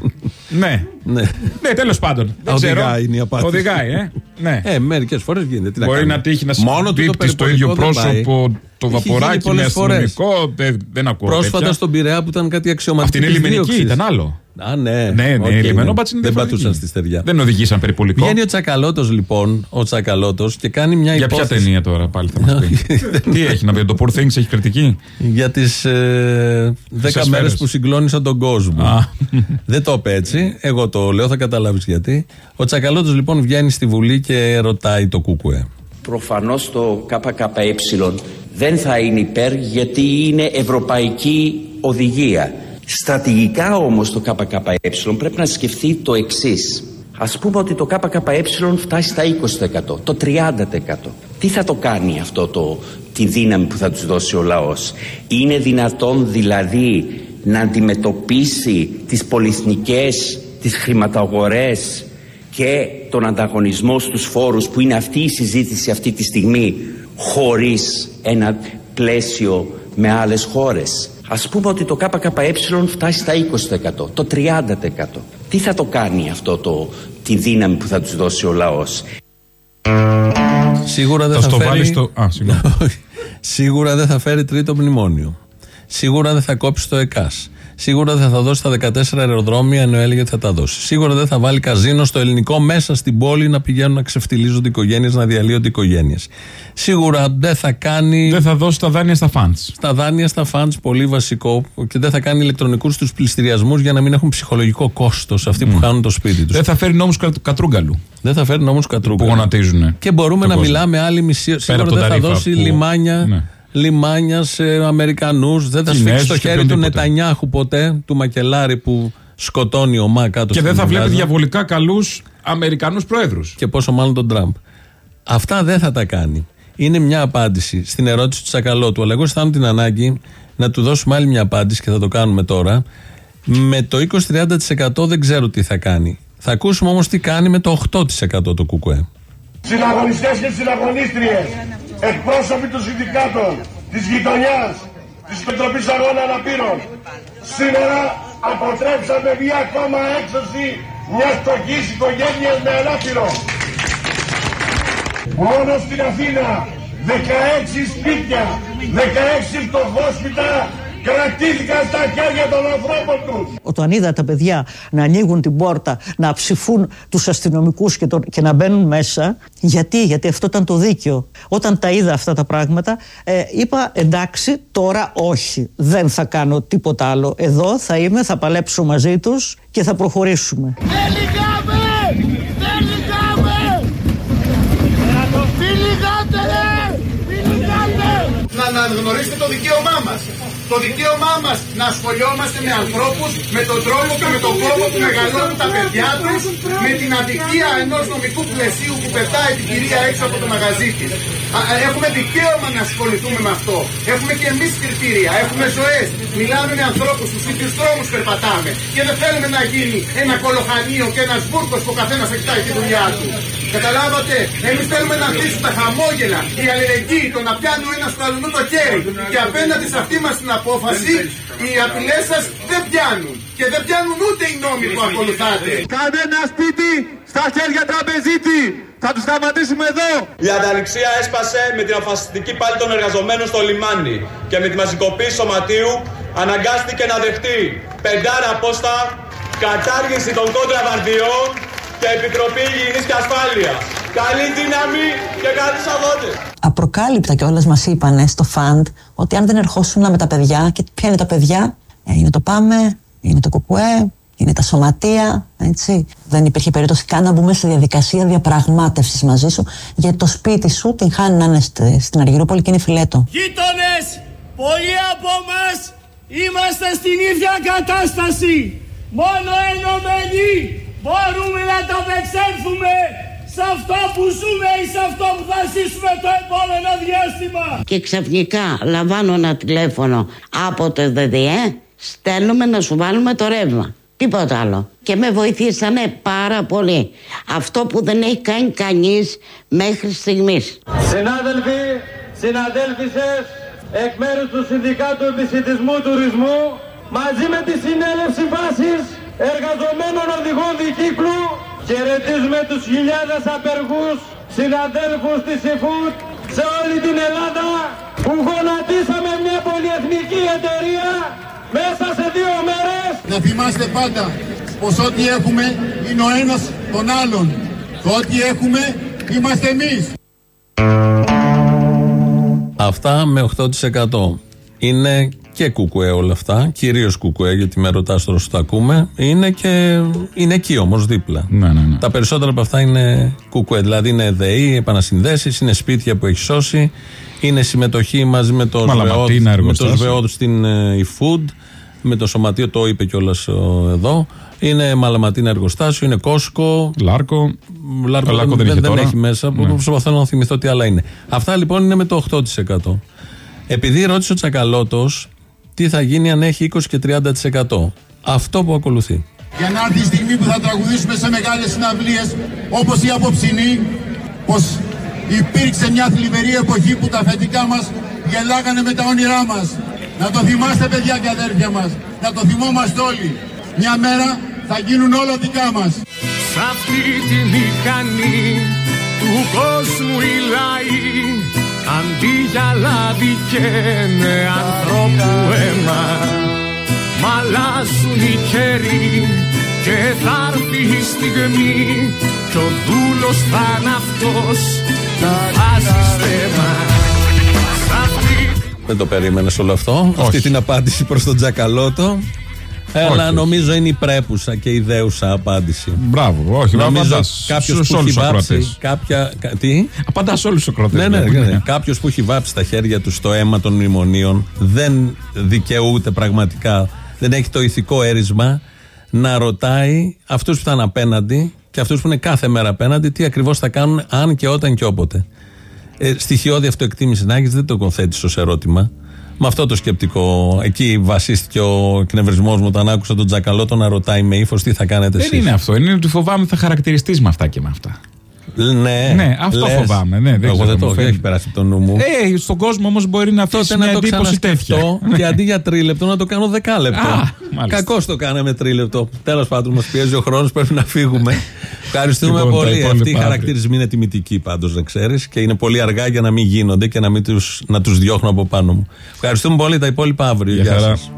ναι. Ναι, Ναι, τέλος πάντων. Δεν ξέρω. Οδηγάει είναι η απάντηση. Οδηγάει, ε. Ναι. Ε, μερικές φορές γίνεται. Τι Μπορεί κάνει. να τύχει να Μόνο του το συμπίπτει στο ίδιο περιπολικό δεν πάει. πρόσωπο το Έχει γίνει βαποράκι με πολλές φορές. αστυνομικό. Δεν, δεν ακούω. Πρόσφατα τέτοια. στον Πειραιά που ήταν κάτι αξιωματικό. Αυτή είναι λιμενική, ήταν άλλο. Α, ναι. Ναι, ναι, Οκ, λιμένο ναι. μπάτσι είναι Δεν διαφορετική. πατούσαν στη στεριά. Δεν οδηγήσαν περιπολικό. Βγαίνει ο Τσακαλώτος λοιπόν, ο Τσακαλώτος και κάνει μια Για ποια υπόθεση. ταινία τώρα πάλι θα μας πει; Τι έχει να πει, το Poor Things έχει κριτική; Για τις ε, 10 ασφαίρες. μέρες που συγκλώνησαν τον κόσμο. Α. Δεν το είπε έτσι. Εγώ το λέω, θα καταλάβεις γιατί. Ο Τσακαλώτος λοιπόν βγαίνει στη Βουλή και ρωτάει το Κούκουε. Προφανώς το ΚΚΕ δεν θα είναι υπέρ γιατί είναι ευρωπαϊκή οδηγία. Στρατηγικά όμως το ΚΚΕ πρέπει να σκεφτεί το εξής. Ας πούμε ότι το ΚΚΕ φτάσει στα 20%, το 30%. Τι θα το κάνει αυτό το, τη δύναμη που θα τους δώσει ο λαός; Είναι δυνατόν δηλαδή να αντιμετωπίσει τις πολυεθνικές, τις χρηματαγορές και τον ανταγωνισμό στους φόρους που είναι αυτή η συζήτηση αυτή τη στιγμή χωρίς ένα πλαίσιο με άλλες χώρες; Ας πούμε ότι το ΚΚΕ φτάσει στα 20%, το 30%. Τι θα το κάνει αυτό το, τη δύναμη που θα τους δώσει ο λαός; Σίγουρα δεν Θα θα, στο φέρει... βάλει στο. Α, συγγνώμη. Σίγουρα δεν θα φέρει τρίτο μνημόνιο. Σίγουρα δεν θα κόψει το ΕΚΑΣ. Σίγουρα δεν θα δώσει τα 14 αεροδρόμια ενώ έλεγε ότι θα τα δώσει. Σίγουρα δεν θα βάλει καζίνο στο ελληνικό μέσα στην πόλη να πηγαίνουν να ξεφτιλίζονται οικογένειες, να διαλύονται οικογένειες. Σίγουρα δεν θα κάνει. Δεν θα δώσει τα δάνεια στα φαντς. Στα δάνεια, στα φαντς, πολύ βασικό. Και δεν θα κάνει ηλεκτρονικούς τους πληστηριασμούς για να μην έχουν ψυχολογικό κόστος αυτοί που χάνουν το σπίτι τους. Δεν θα φέρει νόμους κατρούγκαλου. Δεν θα φέρει νόμους Που κατρούγκαλου. γονατίζουν. Και μπορούμε τον να κόσμο. μιλάμε άλλη μισή. Σίγουρα από τον δεν θα Ταρίφα δώσει που- λιμάνια, Ναι. Λιμάνια σε Αμερικανούς. Δεν θα Κινέζους σφίξει το και χέρι του οποιονδήποτε. Νετανιάχου ποτέ, του Μακελάρη που σκοτώνει ομά κάτω Και στην δεν θα βλέπει Γάζα. διαβολικά καλούς Αμερικανούς προέδρου. Και πόσο μάλλον τον Τραμπ. Αυτά δεν θα τα κάνει. Είναι μια απάντηση στην ερώτηση του Τσακαλώτου. Αλλά εγώ αισθάνομαι την ανάγκη να του δώσουμε άλλη μια απάντηση και θα το κάνουμε τώρα. Με το 20-30% δεν ξέρω τι θα κάνει. Θα ακούσουμε όμως τι κάνει με το 8% το κουκουέ. Συναγωνιστές και συναγωνίστριες, εκπρόσωποι των συνδικάτων, της γειτονιάς, της Επιτροπής Αγώνα Αναπήρων. Σήμερα αποτρέψαμε μια ακόμα έξωση μιας φτωχής οικογένειας με ανάπηρο. Μόνο στην Αθήνα 16 σπίτια, 16 φτωχόσπιτα κρατήθηκαν στα χέρια των ανθρώπων τους. Όταν είδα τα παιδιά να ανοίγουν την πόρτα, να ψηφούν τους αστυνομικούς και, το- και να μπαίνουν μέσα, γιατί, γιατί αυτό ήταν το δίκαιο. Όταν τα είδα αυτά τα πράγματα, ε, είπα εντάξει, τώρα όχι, δεν θα κάνω τίποτα άλλο. Εδώ θα είμαι, θα παλέψω μαζί τους και θα προχωρήσουμε. Δεν λυγάμε! Δεν λυγάμε! Τι λυγάτε ρε! Τι λυγάτε! Να αναγνωρίσετε το δικαίωμά μας. Το δικαίωμά μας να ασχολιόμαστε με ανθρώπους με τον τρόπο και με τον κόπο που μεγαλώνουν τα παιδιά τους με την αδικία ενός νομικού πλαισίου που πετάει την κυρία έξω από το μαγαζί της. Α, α, Έχουμε δικαίωμα να ασχοληθούμε με αυτό. Έχουμε και εμείς κριτήρια. Έχουμε ζωές. Μιλάμε με ανθρώπους στους ίδιους δρόμους περπατάμε. Και δεν θέλουμε να γίνει ένα κολοχανίο και ένας βούρκος που ο καθένας θα κοιτάει τη δουλειά του. Καταλάβατε, εμείς θέλουμε να αφήσουμε τα χαμόγελα, η αλληλεγγύη, το να πιάνει ο ένας του αλλού το χέρι. Και απέναντι σε αυτή μας την απόφαση, οι απειλές σας δεν πιάνουν. Και δεν πιάνουν ούτε οι νόμοι που ακολουθάτε. Κανένα σπίτι στα χέρια τραπεζίτη. Θα τους σταματήσουμε εδώ. Η ανταληξία έσπασε με την αποφασιστική πάλη των εργαζομένων στο λιμάνι και με τη μαζικοποίηση σωματείου αναγκάστηκε να δεχτεί πεντάρα απόστα, κατάργηση των κόντραβαρδιών και Επιτροπή Υγιεινής και Ασφάλειας. Καλή δύναμη και καλούς αγώνες. Απροκάλυπτα κιόλας μας είπανε στο φαντ ότι αν δεν ερχόσουν με τα παιδιά, και ποια είναι τα παιδιά, ε, είναι το πάμε, είναι το κουκουέ, είναι τα σωματεία, έτσι. Δεν υπήρχε περίπτωση καν να μπούμε στη διαδικασία διαπραγμάτευσης μαζί σου, γιατί το σπίτι σου την χάνει να είναι στη- στην Αργυρούπολη και είναι φιλέτο. Γείτονες, πολλοί από εμάς είμαστε στην ίδια κατάσταση. Μόνο ενωμένοι μπορούμε να τα απεξέλθουμε σε αυτό που ζούμε ή σε αυτό που θα ζήσουμε το επόμενο διάστημα. Και ξαφνικά λαμβάνω ένα τηλέφωνο από το ΔΔΕ, στέλνουμε να σου βάλουμε το ρεύμα. Τίποτα άλλο. Και με βοηθήσανε πάρα πολύ. Αυτό που δεν έχει κάνει κανείς μέχρι στιγμής. Συνάδελφοι, συναδέλφισες, εκ μέρους του Συνδικάτου Επισητισμού Τουρισμού, μαζί με τη συνέλευση βάσης εργαζομένων οδηγών δικύκλου, χαιρετίζουμε τους χιλιάδες απεργούς συναδέλφους της ΕΦΟΥΤ σε όλη την Ελλάδα που γονατίσαμε μια πολυεθνική εταιρεία μέσα σε δύο μέρες. Να θυμάστε πάντα πως ό,τι έχουμε είναι ο ένας τον άλλον. Το ό,τι έχουμε είμαστε εμείς. Αυτά με 8%. Είναι και κουκουέ όλα αυτά. Κυρίως κουκουέ, γιατί με ρωτάς τώρα σου τα ακούμε. Είναι και. είναι εκεί όμως δίπλα. Ναι, ναι, ναι. Τα περισσότερα από αυτά είναι κουκουέ. Δηλαδή είναι ΔΕΗ, επανασυνδέσεις, είναι σπίτια που έχει σώσει, είναι συμμετοχή μαζί με το Μαλαματίνα, ΣΒΕΟΔ, με το εργοστάσιο. ΣΒΕΟΔ στην ε, eFood, με το σωματείο, το είπε κιόλας εδώ. Είναι Μαλαματίνα εργοστάσιο, είναι Cosco. Λάρκο. Λάρκο, Το Λάρκο δεν δεν, είχε δεν τώρα. έχει μέσα. Ναι. Προσπαθώ να θυμηθώ τι άλλα είναι. Αυτά λοιπόν είναι με το 8%. Επειδή ρώτησε ο Τσακαλώτος τι θα γίνει αν έχει 20 και 30%. Αυτό που ακολουθεί. Για να έρθει η στιγμή που θα τραγουδήσουμε σε μεγάλες συναυλίες όπως η αποψινή πως υπήρξε μια θλιβερή εποχή που τα αφεντικά μας γελάγανε με τα όνειρά μας. Να το θυμάστε παιδιά και αδέρφια μας. Να το θυμόμαστε όλοι. Μια μέρα θα γίνουν όλα δικά μας. Σ' αυτή τη μηχανή του του κόσμου οι λαοί αντί για λάδι καίνε ανθρώπου αίμα μ' αλλάζουν οι καιροί και θα έρθει η στιγμή κι ο δούλος θα είναι αυτός που βάζει στέμα Σ' αυτή Δεν το περίμενες όλο αυτό. Αυτή την απάντηση προς τον Τζακαλώτο. Αλλά Όχι. νομίζω είναι η πρέπουσα και η δέουσα απάντηση. Μπράβο, όχι, Νομίζω απαντάς κάποιος στους που όλους έχει τους βάψει ακροατές. κάποια. κα- Τι; Απαντάς σε όλους τους ακροατές. Ναι, ναι, ναι. Κάποιος που έχει βάψει τα χέρια του στο αίμα των μνημονίων δεν δικαιούται πραγματικά, δεν έχει το ηθικό έρισμα να ρωτάει αυτούς που ήταν απέναντι και αυτούς που είναι κάθε μέρα απέναντι τι ακριβώς θα κάνουν αν και όταν και όποτε. Ε, στοιχειώδη αυτοεκτίμηση να έχει, δεν το κοθέτεις ως ερώτημα. Με αυτό το σκεπτικό. Εκεί βασίστηκε ο εκνευρισμός μου όταν άκουσα τον Τζακαλώτο να ρωτάει με ύφος τι θα κάνετε Δεν εσείς; είναι αυτό. Είναι ότι φοβάμαι θα χαρακτηριστείς με αυτά και με αυτά. Ναι, Ναι, αυτό λες. φοβάμαι, ναι, δεν Εγώ ξέρω, δεν το μου έχω, φαίνεται. έχει περάσει από το νου μου. Ε, στον κόσμο όμως μπορεί να αφήσει Τότε μια να το εντύπωση τέτοια. ξανασκεφτώ και αντί για τρίλεπτο να το κάνω δεκάλεπτο. Α, μάλιστα. Κακώς το κάναμε τρίλεπτο. Τέλος πάντων, μας πιέζει ο χρόνος, πρέπει να φύγουμε. Ευχαριστούμε Λοιπόν, τα πολύ. υπόλοιπα Αυτοί οι αύριο. χαρακτηρισμοί είναι τιμητικοί πάντως, να ξέρεις. Και είναι πολύ αργά για να μην γίνονται και να, μην τους, να τους διώχνω από πάνω μου. Ευχαριστούμε πολύ. Τα υπόλοιπα αύριο. Γεια Γεια χαρά. σας.